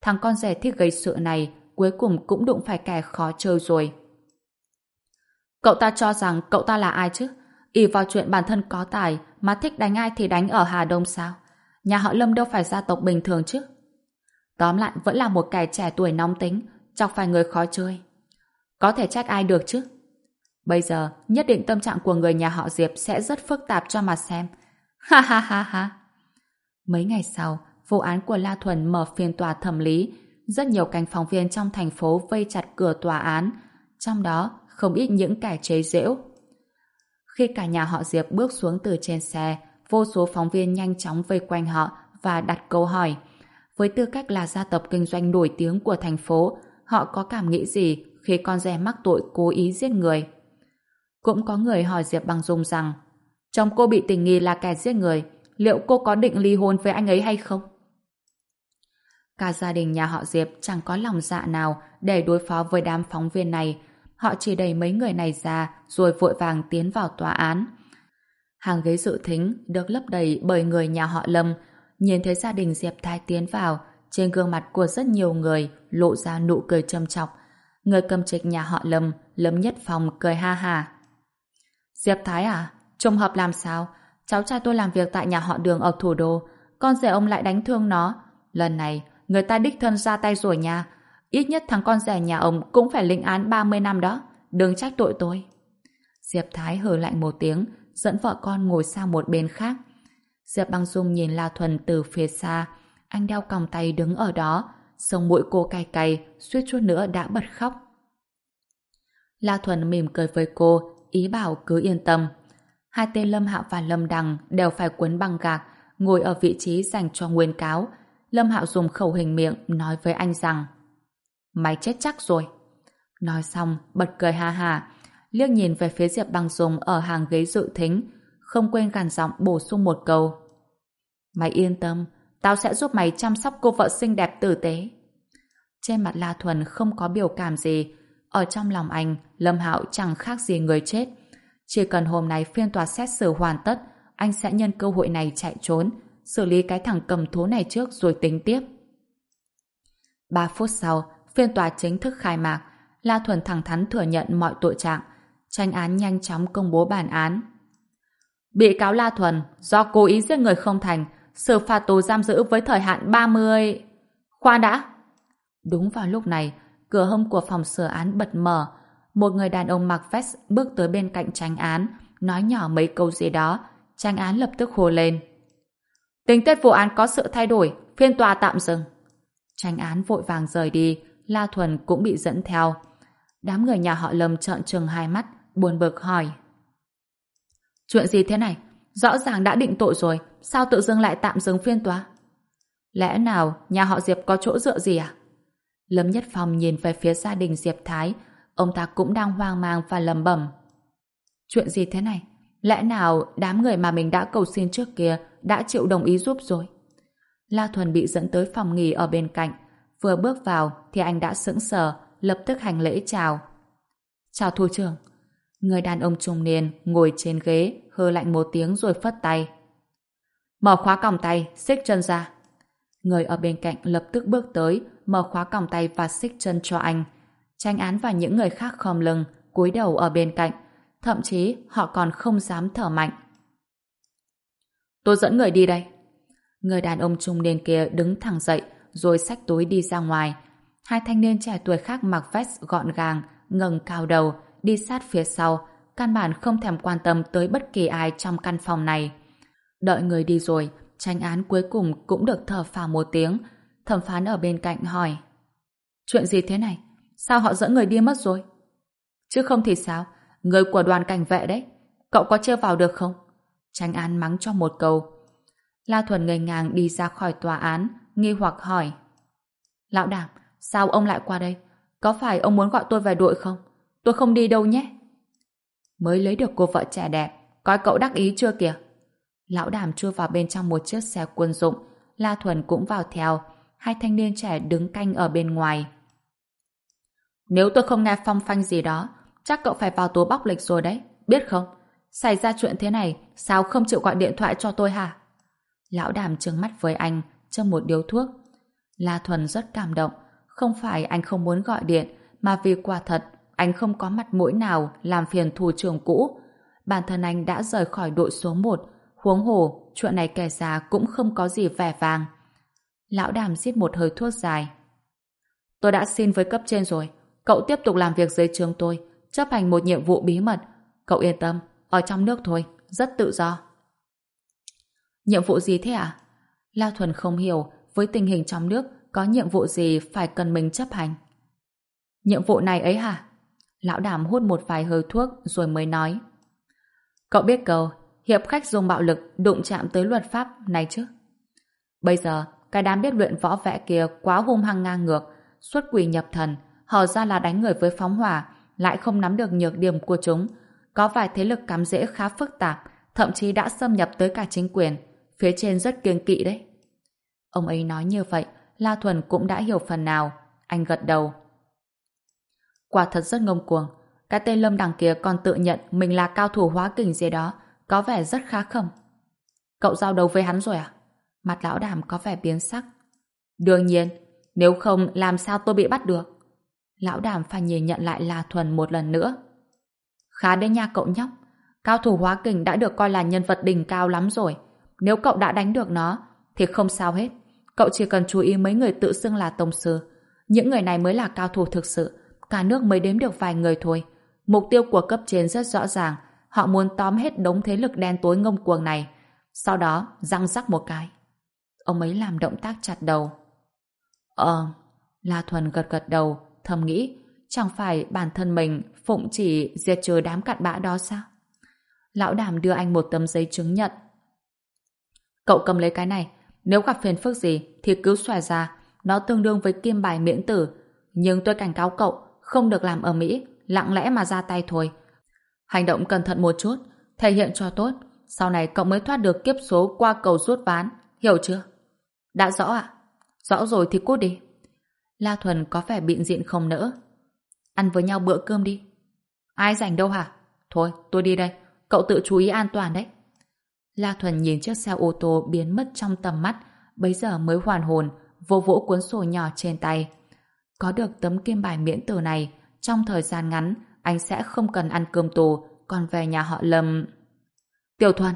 Thằng con rẻ thích gây sự này cuối cùng cũng đụng phải kẻ khó chơi rồi. Cậu ta cho rằng cậu ta là ai chứ? ỉ vào chuyện bản thân có tài mà thích đánh ai thì đánh ở Hà Đông sao? Nhà họ Lâm đâu phải gia tộc bình thường chứ? Tóm lại vẫn là một kẻ trẻ tuổi nóng tính, chọc phải người khó chơi. Có thể trách ai được chứ? Bây giờ, nhất định tâm trạng của người nhà họ Diệp sẽ rất phức tạp cho mà xem. Ha ha ha ha. Mấy ngày sau, vụ án của La Thuần mở phiên tòa thẩm lý. Rất nhiều cảnh phóng viên trong thành phố vây chặt cửa tòa án. Trong đó, không ít những kẻ chế giễu. Khi cả nhà họ Diệp bước xuống từ trên xe, vô số phóng viên nhanh chóng vây quanh họ và đặt câu hỏi. Với tư cách là gia tộc kinh doanh nổi tiếng của thành phố, họ có cảm nghĩ gì khi con rẻ mắc tội cố ý giết người? Cũng có người hỏi Diệp Bằng Dung rằng chồng cô bị tình nghi là kẻ giết người, liệu cô có định ly hôn với anh ấy hay không? Cả gia đình nhà họ Diệp chẳng có lòng dạ nào để đối phó với đám phóng viên này. Họ chỉ đẩy mấy người này ra rồi vội vàng tiến vào tòa án. Hàng ghế dự thính được lấp đầy bởi người nhà họ Lâm. Nhìn thấy gia đình Diệp Thái tiến vào, trên gương mặt của rất nhiều người lộ ra nụ cười châm chọc. Người cầm trịch nhà họ Lâm, Lâm Nhất Phong cười ha ha. Diệp Thái à? Trùng hợp làm sao? Cháu trai tôi làm việc tại nhà họ đường ở thủ đô. Con rể ông lại đánh thương nó. Lần này, người ta đích thân ra tay rồi nha. Ít nhất thằng con rể nhà ông cũng phải lĩnh án 30 năm đó. Đừng trách tội tôi. Diệp Thái hừ lạnh một tiếng, dẫn vợ con ngồi sang một bên khác. Diệp Băng Dung nhìn La Thuần từ phía xa. Anh đeo còng tay đứng ở đó. sông mũi cô cay cay, suýt chút nữa đã bật khóc. La Thuần mỉm cười với cô, ý bảo cứ yên tâm. Hai tên Lâm Hạo và Lâm Đằng đều phải quấn băng gạc, ngồi ở vị trí dành cho nguyên cáo. Lâm Hạo dùng khẩu hình miệng nói với anh rằng Mày chết chắc rồi. Nói xong, bật cười ha ha, liếc nhìn về phía Diệp Băng Dung ở hàng ghế dự thính, không quên gằn giọng bổ sung một câu. Mày yên tâm, tao sẽ giúp mày chăm sóc cô vợ xinh đẹp tử tế. Trên mặt La Thuần không có biểu cảm gì, ở trong lòng anh, Lâm Hạo chẳng khác gì người chết. Chỉ cần hôm nay phiên tòa xét xử hoàn tất, anh sẽ nhân cơ hội này chạy trốn, xử lý cái thằng cầm thú này trước rồi tính tiếp. Ba phút sau, phiên tòa chính thức khai mạc. La Thuần thẳng thắn thừa nhận mọi tội trạng. Tranh án nhanh chóng công bố bản án. Bị cáo La Thuần do cố ý giết người không thành, xử phạt tù giam giữ với thời hạn 30... Khoan đã! Đúng vào lúc này, cửa hông của phòng sửa án bật mở. Một người đàn ông mặc vest bước tới bên cạnh tranh án, nói nhỏ mấy câu gì đó. Tranh án lập tức hô lên. Tình tiết vụ án có sự thay đổi, phiên tòa tạm dừng. Tranh án vội vàng rời đi, La Thuần cũng bị dẫn theo. Đám người nhà họ Lâm trợn trừng hai mắt, buồn bực hỏi. Chuyện gì thế này? Rõ ràng đã định tội rồi, sao tự dưng lại tạm dừng phiên tòa? Lẽ nào nhà họ Diệp có chỗ dựa gì à? Lâm Nhất Phong nhìn về phía gia đình Diệp Thái, ông ta cũng đang hoang mang và lầm bẩm. Chuyện gì thế này? Lẽ nào đám người mà mình đã cầu xin trước kia đã chịu đồng ý giúp rồi? La Thuần bị dẫn tới phòng nghỉ ở bên cạnh. Vừa bước vào thì anh đã sững sờ, lập tức hành lễ chào. Chào thủ trưởng. Người đàn ông trung niên ngồi trên ghế, hơ lạnh một tiếng rồi phất tay. Mở khóa còng tay, xích chân ra. Người ở bên cạnh lập tức bước tới, mở khóa còng tay và xích chân cho anh. Tranh án và những người khác khom lưng, cúi đầu ở bên cạnh. Thậm chí họ còn không dám thở mạnh. Tôi dẫn người đi đây. Người đàn ông trung niên kia đứng thẳng dậy, rồi xách túi đi ra ngoài. Hai thanh niên trẻ tuổi khác mặc vest gọn gàng, ngẩng cao đầu, đi sát phía sau, căn bản không thèm quan tâm tới bất kỳ ai trong căn phòng này. Đợi người đi rồi, tranh án cuối cùng cũng được thở phào một tiếng. Thẩm phán ở bên cạnh hỏi. Chuyện gì thế này? Sao họ dẫn người đi mất rồi? Chứ không thì sao? Người của đoàn cảnh vệ đấy. Cậu có chưa vào được không? Tranh án mắng cho một câu. La Thuần ngây ngang đi ra khỏi tòa án, nghi hoặc hỏi. Lão đảm, sao ông lại qua đây? Có phải ông muốn gọi tôi về đội không? Tôi không đi đâu nhé. Mới lấy được cô vợ trẻ đẹp, coi cậu đắc ý chưa kìa? Lão đàm chui vào bên trong một chiếc xe quân dụng, La Thuần cũng vào theo, hai thanh niên trẻ đứng canh ở bên ngoài. Nếu tôi không nghe phong phanh gì đó, chắc cậu phải vào tố bóc lịch rồi đấy, biết không? Xảy ra chuyện thế này, sao không chịu gọi điện thoại cho tôi hả? Lão đàm trừng mắt với anh, trong một điếu thuốc. La Thuần rất cảm động, không phải anh không muốn gọi điện, mà vì quả thật, anh không có mặt mũi nào làm phiền thủ trưởng cũ. Bản thân anh đã rời khỏi đội số 1, huống hồ, chuyện này kể ra cũng không có gì vẻ vàng. Lão đàm giết một hơi thuốc dài. Tôi đã xin với cấp trên rồi, cậu tiếp tục làm việc dưới trường tôi, chấp hành một nhiệm vụ bí mật. Cậu yên tâm, ở trong nước thôi, rất tự do. Nhiệm vụ gì thế à? La Thuần không hiểu với tình hình trong nước có nhiệm vụ gì phải cần mình chấp hành. Nhiệm vụ này ấy hả? Lão đàm hút một vài hơi thuốc rồi mới nói. Cậu biết câu, hiệp khách dùng bạo lực đụng chạm tới luật pháp này chứ? Bây giờ, cái đám biết luyện võ vẽ kia quá hung hăng ngang ngược, xuất quỷ nhập thần, hò ra là đánh người với phóng hỏa, lại không nắm được nhược điểm của chúng. Có vài thế lực cắm rễ khá phức tạp, thậm chí đã xâm nhập tới cả chính quyền. Phía trên rất kiêng kỵ đấy. Ông ấy nói như vậy, La Thuần cũng đã hiểu phần nào. Anh gật đầu. Quả thật rất ngông cuồng. Cái tên Lâm đằng kia còn tự nhận mình là cao thủ hóa kình gì đó, có vẻ rất khá khẩm. Cậu giao đấu với hắn rồi à? Mặt lão đàm có vẻ biến sắc. Đương nhiên, nếu không làm sao tôi bị bắt được? Lão đàm phải nhìn nhận lại La Thuần một lần nữa. Khá đấy nha cậu nhóc. Cao thủ hóa kình đã được coi là nhân vật đỉnh cao lắm rồi. Nếu cậu đã đánh được nó, thì không sao hết. Cậu chỉ cần chú ý mấy người tự xưng là tông sư. Những người này mới là cao thủ thực sự. Cả nước mới đếm được vài người thôi. Mục tiêu của cấp trên rất rõ ràng. Họ muốn tóm hết đống thế lực đen tối ngông cuồng này. Sau đó, răng rắc một cái. Ông ấy làm động tác chặt đầu. Ờ, La Thuần gật gật đầu, thầm nghĩ, chẳng phải bản thân mình phụng chỉ diệt trừ đám cặn bã đó sao? Lão đàm đưa anh một tấm giấy chứng nhận. Cậu cầm lấy cái này, nếu gặp phiền phức gì thì cứ xòe ra, nó tương đương với kim bài miễn tử. Nhưng tôi cảnh cáo cậu, không được làm ở Mỹ, lặng lẽ mà ra tay thôi. Hành động cẩn thận một chút, thể hiện cho tốt, sau này cậu mới thoát được kiếp số qua cầu rút ván, hiểu chưa? Đã rõ ạ? Rõ rồi thì cút đi. La Thuần có vẻ bịn diện không nỡ. Ăn với nhau bữa cơm đi. Ai rảnh đâu hả? Thôi, tôi đi đây. Cậu tự chú ý an toàn đấy. La Thuần nhìn chiếc xe ô tô biến mất trong tầm mắt, bấy giờ mới hoàn hồn, vô vỗ cuốn sổ nhỏ trên tay. Có được tấm kim bài miễn tử này, trong thời gian ngắn, anh sẽ không cần ăn cơm tù, còn về nhà họ Lâm... Tiểu Thuần!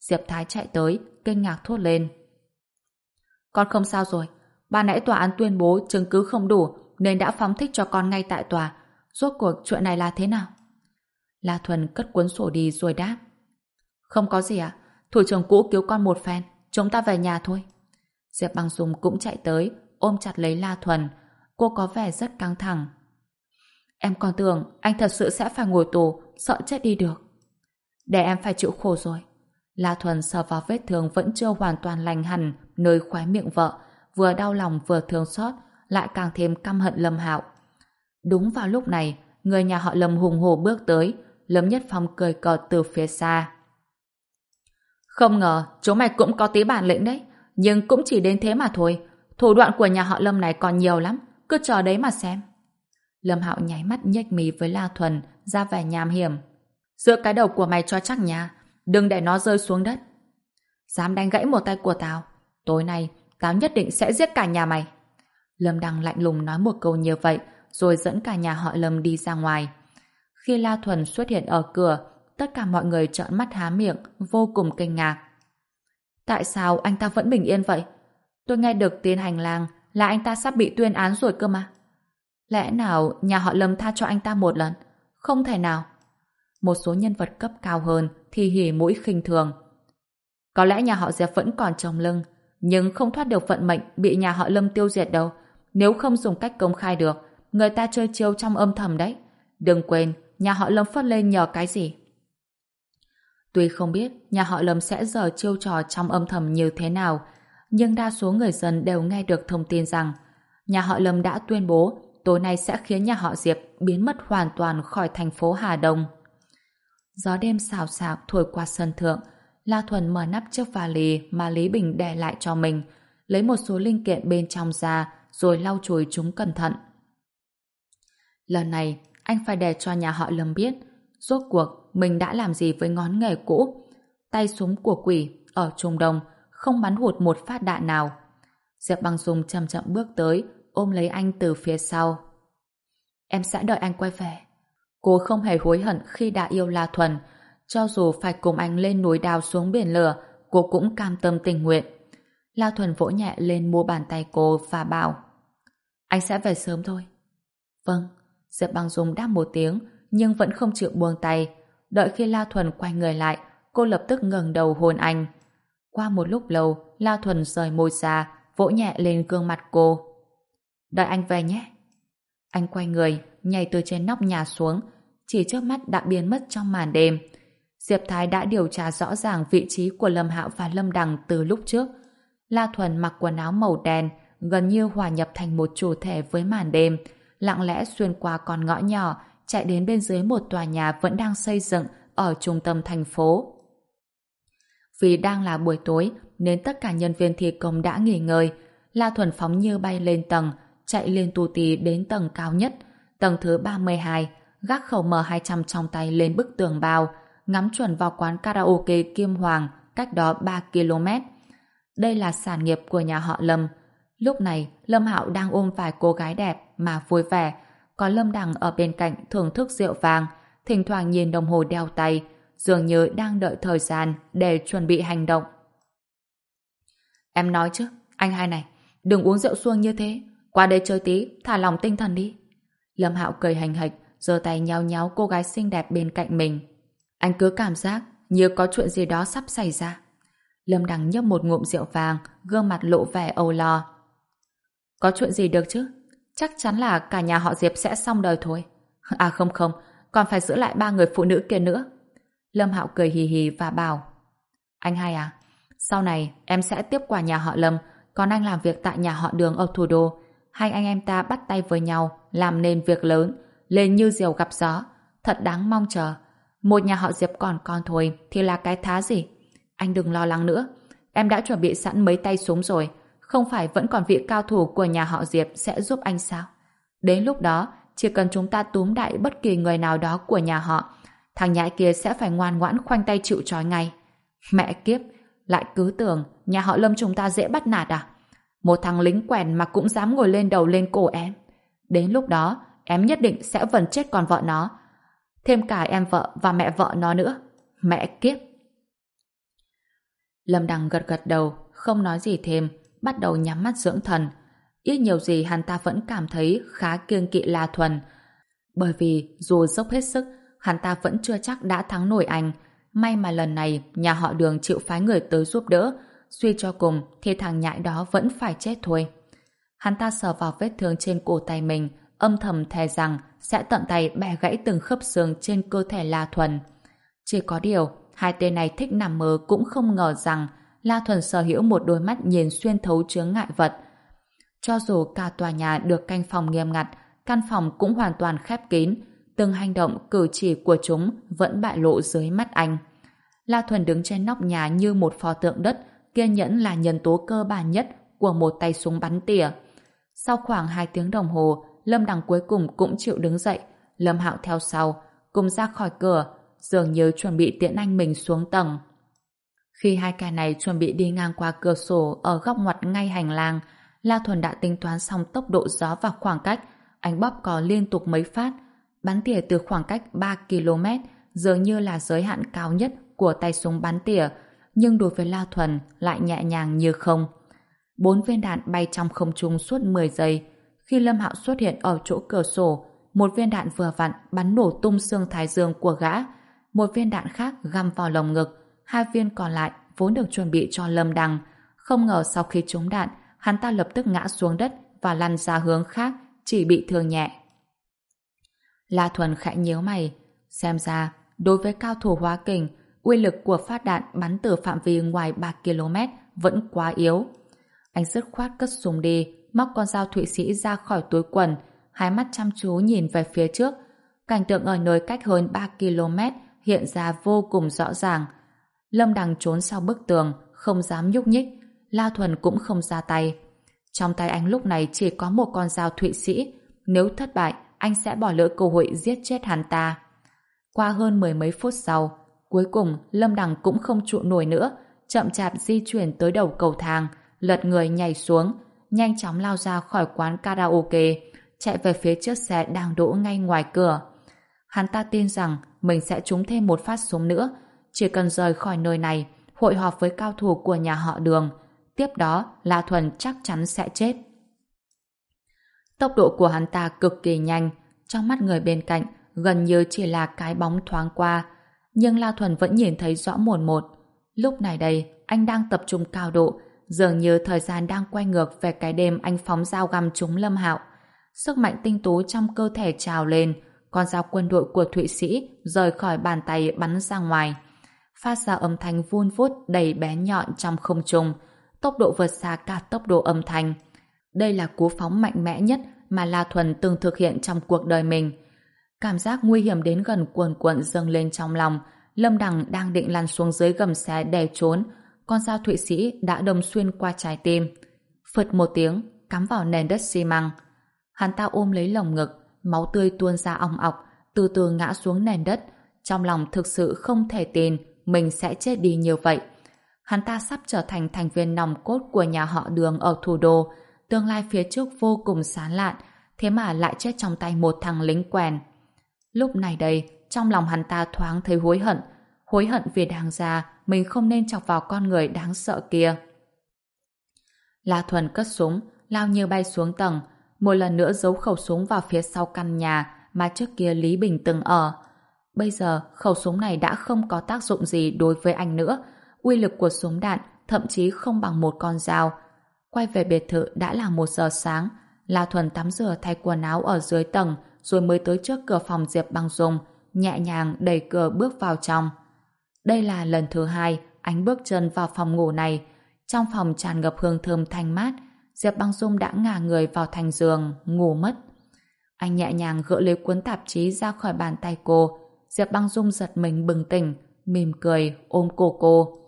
Diệp Thái chạy tới, kinh ngạc thốt lên. Con không sao rồi. Bà nãy tòa án tuyên bố chứng cứ không đủ nên đã phóng thích cho con ngay tại tòa. Rốt cuộc chuyện này là thế nào? La Thuần cất cuốn sổ đi rồi đáp. Không có gì ạ. Thủ trưởng cũ cứu con một phen. Chúng ta về nhà thôi. Diệp Bằng Dung cũng chạy tới, ôm chặt lấy La Thuần. Cô có vẻ rất căng thẳng. Em còn tưởng anh thật sự sẽ phải ngồi tù, sợ chết đi được. Để em phải chịu khổ rồi. La Thuần sờ vào vết thương vẫn chưa hoàn toàn lành hẳn nơi khóe miệng vợ, vừa đau lòng vừa thương xót, lại càng thêm căm hận Lâm Hạo. Đúng vào lúc này, người nhà họ Lâm hùng hổ bước tới, Lâm Nhất Phong cười cợt từ phía xa. Không ngờ, chúng mày cũng có tí bản lĩnh đấy, nhưng cũng chỉ đến thế mà thôi. Thủ đoạn của nhà họ Lâm này còn nhiều lắm, cứ chờ đấy mà xem. Lâm Hạo nháy mắt nhếch mí với La Thuần, ra vẻ nham hiểm. Giữa cái đầu của mày cho chắc nha, đừng để nó rơi xuống đất. Dám đánh gãy một tay của tao, tối nay tao nhất định sẽ giết cả nhà mày. Lâm Đăng lạnh lùng nói một câu như vậy, rồi dẫn cả nhà họ Lâm đi ra ngoài. Khi La Thuần xuất hiện ở cửa, tất cả mọi người trợn mắt há miệng, vô cùng kinh ngạc. Tại sao anh ta vẫn bình yên vậy? Tôi nghe được tin hành lang là anh ta sắp bị tuyên án rồi cơ mà. Lẽ nào nhà họ Lâm tha cho anh ta một lần? Không thể nào. Một số nhân vật cấp cao hơn thì hỉ mũi khinh thường. Có lẽ nhà họ Diệp vẫn còn trong lưng, nhưng không thoát được vận mệnh bị nhà họ Lâm tiêu diệt đâu. Nếu không dùng cách công khai được, người ta chơi chiêu trong âm thầm đấy. Đừng quên, nhà họ Lâm phất lên nhờ cái gì. Tuy không biết nhà họ Lâm sẽ giờ chiêu trò trong âm thầm như thế nào, nhưng đa số người dân đều nghe được thông tin rằng nhà họ Lâm đã tuyên bố tối nay sẽ khiến nhà họ Diệp biến mất hoàn toàn khỏi thành phố Hà Đông. Gió đêm xào xạc thổi qua sân thượng, La Thuần mở nắp chiếc vali mà Lý Bình để lại cho mình, lấy một số linh kiện bên trong ra rồi lau chùi chúng cẩn thận. Lần này, anh phải để cho nhà họ Lâm biết rốt cuộc mình đã làm gì với ngón nghề cũ. Tay súng của quỷ ở Trung Đông không bắn hụt một phát đạn nào. Diệp Băng Dung chậm chậm bước tới, ôm lấy anh từ phía sau. Em sẽ đợi anh quay về. Cô không hề hối hận khi đã yêu La Thuần. Cho dù phải cùng anh lên núi đào xuống biển lửa, cô cũng cam tâm tình nguyện. La Thuần vỗ nhẹ lên mua bàn tay cô và bảo Anh sẽ về sớm thôi. Vâng. Diệp Băng Dung đáp một tiếng nhưng vẫn không chịu buông tay. Đợi khi La Thuần quay người lại, cô lập tức ngẩng đầu hôn anh. Qua một lúc lâu, La Thuần rời môi ra, vỗ nhẹ lên gương mặt cô. Đợi anh về nhé. Anh quay người, nhảy từ trên nóc nhà xuống, chỉ trước mắt đã biến mất trong màn đêm. Diệp Thái đã điều tra rõ ràng vị trí của Lâm Hạo và Lâm Đằng từ lúc trước. La Thuần mặc quần áo màu đen, gần như hòa nhập thành một chủ thể với màn đêm, lặng lẽ xuyên qua con ngõ nhỏ, chạy đến bên dưới một tòa nhà vẫn đang xây dựng ở trung tâm thành phố. Vì đang là buổi tối nên tất cả nhân viên thi công đã nghỉ ngơi. La Thuần phóng như bay lên tầng, chạy lên tu tì đến tầng cao nhất, tầng thứ 32, gác khẩu M200 trong tay lên bức tường bao, ngắm chuẩn vào quán karaoke Kim Hoàng, cách đó 3 km. Đây là sản nghiệp của nhà họ Lâm. Lúc này, Lâm Hạo đang ôm vài cô gái đẹp mà vui vẻ, còn Lâm Đằng ở bên cạnh thưởng thức rượu vàng, thỉnh thoảng nhìn đồng hồ đeo tay, dường như đang đợi thời gian để chuẩn bị hành động. Em nói chứ, anh hai này, đừng uống rượu xuông như thế, qua đây chơi tí, thả lòng tinh thần đi. Lâm Hạo cười hành hạch, giơ tay nhéo nhéo cô gái xinh đẹp bên cạnh mình. Anh cứ cảm giác như có chuyện gì đó sắp xảy ra. Lâm Đằng nhấp một ngụm rượu vàng, gương mặt lộ vẻ âu lo. Có chuyện gì được chứ? Chắc chắn là cả nhà họ Diệp sẽ xong đời thôi. À không không, còn phải giữ lại ba người phụ nữ kia nữa. Lâm Hạo cười hì hì và bảo Anh hai à, sau này em sẽ tiếp quả nhà họ Lâm, còn anh làm việc tại nhà họ Đường ở thủ đô. Hai anh em ta bắt tay với nhau, làm nên việc lớn, lên như diều gặp gió. Thật đáng mong chờ. Một nhà họ Diệp còn con thôi, thì là cái thá gì? Anh đừng lo lắng nữa. Em đã chuẩn bị sẵn mấy tay súng rồi. Không phải vẫn còn vị cao thủ của nhà họ Diệp sẽ giúp anh sao? Đến lúc đó, chỉ cần chúng ta túm đại bất kỳ người nào đó của nhà họ, thằng nhãi kia sẽ phải ngoan ngoãn khoanh tay chịu trói ngay. Mẹ kiếp, lại cứ tưởng nhà họ Lâm chúng ta dễ bắt nạt à? Một thằng lính quèn mà cũng dám ngồi lên đầu lên cổ em. Đến lúc đó, em nhất định sẽ vần chết con vợ nó. Thêm cả em vợ và mẹ vợ nó nữa. Mẹ kiếp. Lâm Đằng gật gật đầu, không nói gì thêm, bắt đầu nhắm mắt dưỡng thần. Ít nhiều gì hắn ta vẫn cảm thấy khá kiêng kỵ La Thuần. Bởi vì dù dốc hết sức, hắn ta vẫn chưa chắc đã thắng nổi anh. May mà lần này nhà họ đường chịu phái người tới giúp đỡ, suy cho cùng thì thằng nhãi đó vẫn phải chết thôi. Hắn ta sờ vào vết thương trên cổ tay mình, âm thầm thề rằng sẽ tận tay bẻ gãy từng khớp xương trên cơ thể La Thuần. Chỉ có điều, hai tên này thích nằm mơ cũng không ngờ rằng La Thuần sở hữu một đôi mắt nhìn xuyên thấu chướng ngại vật. Cho dù cả tòa nhà được canh phòng nghiêm ngặt, căn phòng cũng hoàn toàn khép kín, từng hành động cử chỉ của chúng vẫn bại lộ dưới mắt anh. La Thuần đứng trên nóc nhà như một pho tượng đất, kiên nhẫn là nhân tố cơ bản nhất của một tay súng bắn tỉa. Sau khoảng 2 tiếng đồng hồ, Lâm Đằng cuối cùng cũng chịu đứng dậy, Lâm Hạo theo sau, cùng ra khỏi cửa, dường như chuẩn bị tiễn anh mình xuống tầng. Khi hai kẻ này chuẩn bị đi ngang qua cửa sổ ở góc ngoặt ngay hành lang, La Thuần đã tính toán xong tốc độ gió và khoảng cách, anh bóp cò liên tục mấy phát, bắn tỉa từ khoảng cách 3 km, dường như là giới hạn cao nhất của tay súng bắn tỉa, nhưng đối với La Thuần lại nhẹ nhàng như không. Bốn viên đạn bay trong không trung suốt 10 giây. Khi Lâm Hạo xuất hiện ở chỗ cửa sổ, một viên đạn vừa vặn bắn nổ tung xương thái dương của gã, một viên đạn khác găm vào lồng ngực, hai viên còn lại vốn được chuẩn bị cho Lâm Đằng. Không ngờ sau khi trúng đạn, hắn ta lập tức ngã xuống đất và lăn ra hướng khác, chỉ bị thương nhẹ. La Thuần khẽ nhíu mày, xem ra đối với cao thủ hóa kình, uy lực của phát đạn bắn từ phạm vi ngoài 3 km vẫn quá yếu. Anh dứt khoát cất súng đi, móc con dao thụy sĩ ra khỏi túi quần, hai mắt chăm chú nhìn về phía trước. Cảnh tượng ở nơi cách hơn 3 km hiện ra vô cùng rõ ràng. Lâm Đằng trốn sau bức tường, không dám nhúc nhích. La Thuần cũng không ra tay. Trong tay anh lúc này chỉ có một con dao Thụy Sĩ. Nếu thất bại, anh sẽ bỏ lỡ cơ hội giết chết hắn ta. Qua hơn mười mấy phút sau, cuối cùng Lâm Đằng cũng không trụ nổi nữa, chậm chạp di chuyển tới đầu cầu thang, lật người nhảy xuống, nhanh chóng lao ra khỏi quán karaoke, chạy về phía chiếc xe đang đỗ ngay ngoài cửa. Hắn ta tin rằng mình sẽ trúng thêm một phát súng nữa, chỉ cần rời khỏi nơi này, hội họp với cao thủ của nhà họ đường, tiếp đó La Thuần chắc chắn sẽ chết. Tốc độ của hắn ta cực kỳ nhanh, trong mắt người bên cạnh gần như chỉ là cái bóng thoáng qua, nhưng La Thuần vẫn nhìn thấy rõ mồn một. Lúc này đây, anh đang tập trung cao độ, dường như thời gian đang quay ngược về cái đêm anh phóng dao găm trúng Lâm Hạo. Sức mạnh tinh tú trong cơ thể trào lên, con dao quân đội của Thụy Sĩ rời khỏi bàn tay bắn ra ngoài. Phát ra âm thanh vun vút đầy bé nhọn trong không trung, tốc độ vượt xa cả tốc độ âm thanh. Đây là cú phóng mạnh mẽ nhất mà La Thuần từng thực hiện trong cuộc đời mình. Cảm giác nguy hiểm đến gần cuồn cuộn dâng lên trong lòng, Lâm Đằng đang định lăn xuống dưới gầm xe để trốn, con dao Thụy Sĩ đã đâm xuyên qua trái tim. Phật một tiếng, cắm vào nền đất xi măng. Hắn ta ôm lấy lồng ngực, máu tươi tuôn ra ong ọc, từ từ ngã xuống nền đất. Trong lòng thực sự không thể tin mình sẽ chết đi như vậy. Hắn ta sắp trở thành thành viên nòng cốt của nhà họ đường ở thủ đô. Tương lai phía trước vô cùng sáng lạn, thế mà lại chết trong tay một thằng lính quèn. Lúc này đây, trong lòng hắn ta thoáng thấy hối hận. Hối hận vì đáng ra mình không nên chọc vào con người đáng sợ kia. La Thuần cất súng, lao như bay xuống tầng, một lần nữa giấu khẩu súng vào phía sau căn nhà mà trước kia Lý Bình từng ở. Bây giờ, khẩu súng này đã không có tác dụng gì đối với anh nữa. Uy lực của súng đạn thậm chí không bằng một con dao. Quay về biệt thự đã là một giờ sáng. La Thuần tắm rửa thay quần áo ở dưới tầng rồi mới tới trước cửa phòng Diệp Băng Dung, nhẹ nhàng đẩy cửa bước vào trong. Đây là lần thứ hai anh bước chân vào phòng ngủ này. Trong phòng tràn ngập hương thơm thanh mát, Diệp Băng Dung đã ngả người vào thành giường, ngủ mất. Anh nhẹ nhàng gỡ lấy cuốn tạp chí ra khỏi bàn tay cô. Diệp Băng Dung giật mình bừng tỉnh, mỉm cười, ôm cổ cô.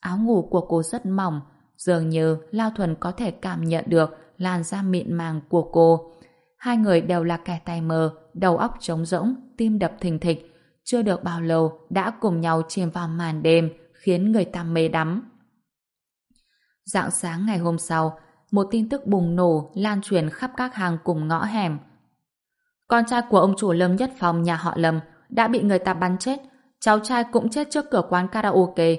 Áo ngủ của cô rất mỏng, dường như Lao Thuần có thể cảm nhận được làn da mịn màng của cô. Hai người đều là kẻ tay mờ, đầu óc trống rỗng, tim đập thình thịch. Chưa được bao lâu đã cùng nhau chìm vào màn đêm, khiến người ta mê đắm. Dạng sáng ngày hôm sau, một tin tức bùng nổ lan truyền khắp các hàng cùng ngõ hẻm. Con trai của ông chủ Lâm Nhất Phong nhà họ Lâm đã bị người ta bắn chết, cháu trai cũng chết trước cửa quán karaoke.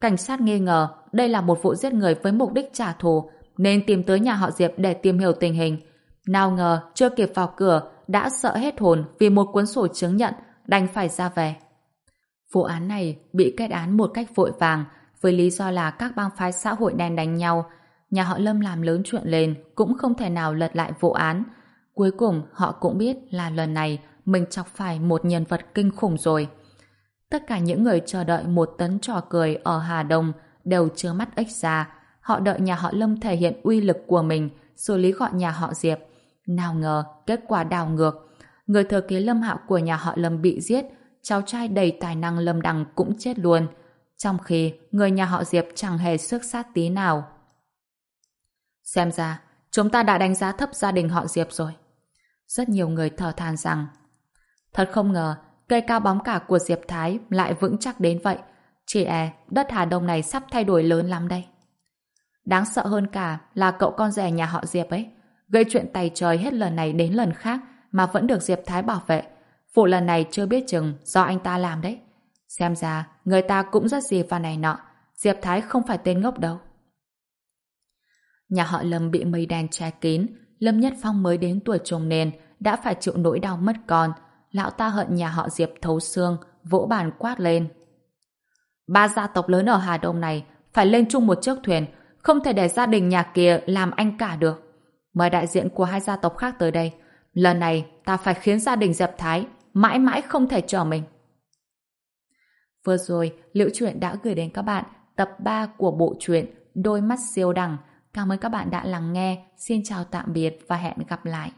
Cảnh sát nghi ngờ đây là một vụ giết người với mục đích trả thù, nên tìm tới nhà họ Diệp để tìm hiểu tình hình. Nào ngờ chưa kịp vào cửa đã sợ hết hồn vì một cuốn sổ chứng nhận đành phải ra về. Vụ án này bị kết án một cách vội vàng với lý do là các bang phái xã hội đen đánh nhau. Nhà họ Lâm làm lớn chuyện lên cũng không thể nào lật lại vụ án. Cuối cùng họ cũng biết là lần này mình chọc phải một nhân vật kinh khủng rồi. Tất cả những người chờ đợi một tấn trò cười ở Hà Đông đều chứa mắt ếch ra. Họ đợi nhà họ Lâm thể hiện uy lực của mình xử lý gọn nhà họ Diệp. Nào ngờ, kết quả đảo ngược. Người thừa kế Lâm Hạo của nhà họ Lâm bị giết, cháu trai đầy tài năng Lâm Đằng cũng chết luôn. Trong khi người nhà họ Diệp chẳng hề sức sát tí nào. Xem ra, chúng ta đã đánh giá thấp gia đình họ Diệp rồi. Rất nhiều người thở than rằng Thật không ngờ, cây cao bóng cả của Diệp Thái lại vững chắc đến vậy. Chỉ e, đất Hà Đông này sắp thay đổi lớn lắm đây. Đáng sợ hơn cả là cậu con rể nhà họ Diệp ấy. Gây chuyện tay trời hết lần này đến lần khác mà vẫn được Diệp Thái bảo vệ. Vụ lần này chưa biết chừng do anh ta làm đấy. Xem ra, người ta cũng rất gì và này nọ. Diệp Thái không phải tên ngốc đâu. Nhà họ Lâm bị mây đen che kín. Lâm Nhất Phong mới đến tuổi trùng nền đã phải chịu nỗi đau mất con. Lão ta hận nhà họ Diệp thấu xương, vỗ bàn quát lên. Ba gia tộc lớn ở Hà Đông này phải lên chung một chiếc thuyền, không thể để gia đình nhà kia làm anh cả được. Mời đại diện của hai gia tộc khác tới đây. Lần này ta phải khiến gia đình Diệp Thái mãi mãi không thể chờ mình. Vừa rồi, Liễu Chuyện đã gửi đến các bạn tập 3 của bộ truyện Đôi mắt siêu đẳng. Cảm ơn các bạn đã lắng nghe. Xin chào tạm biệt và hẹn gặp lại.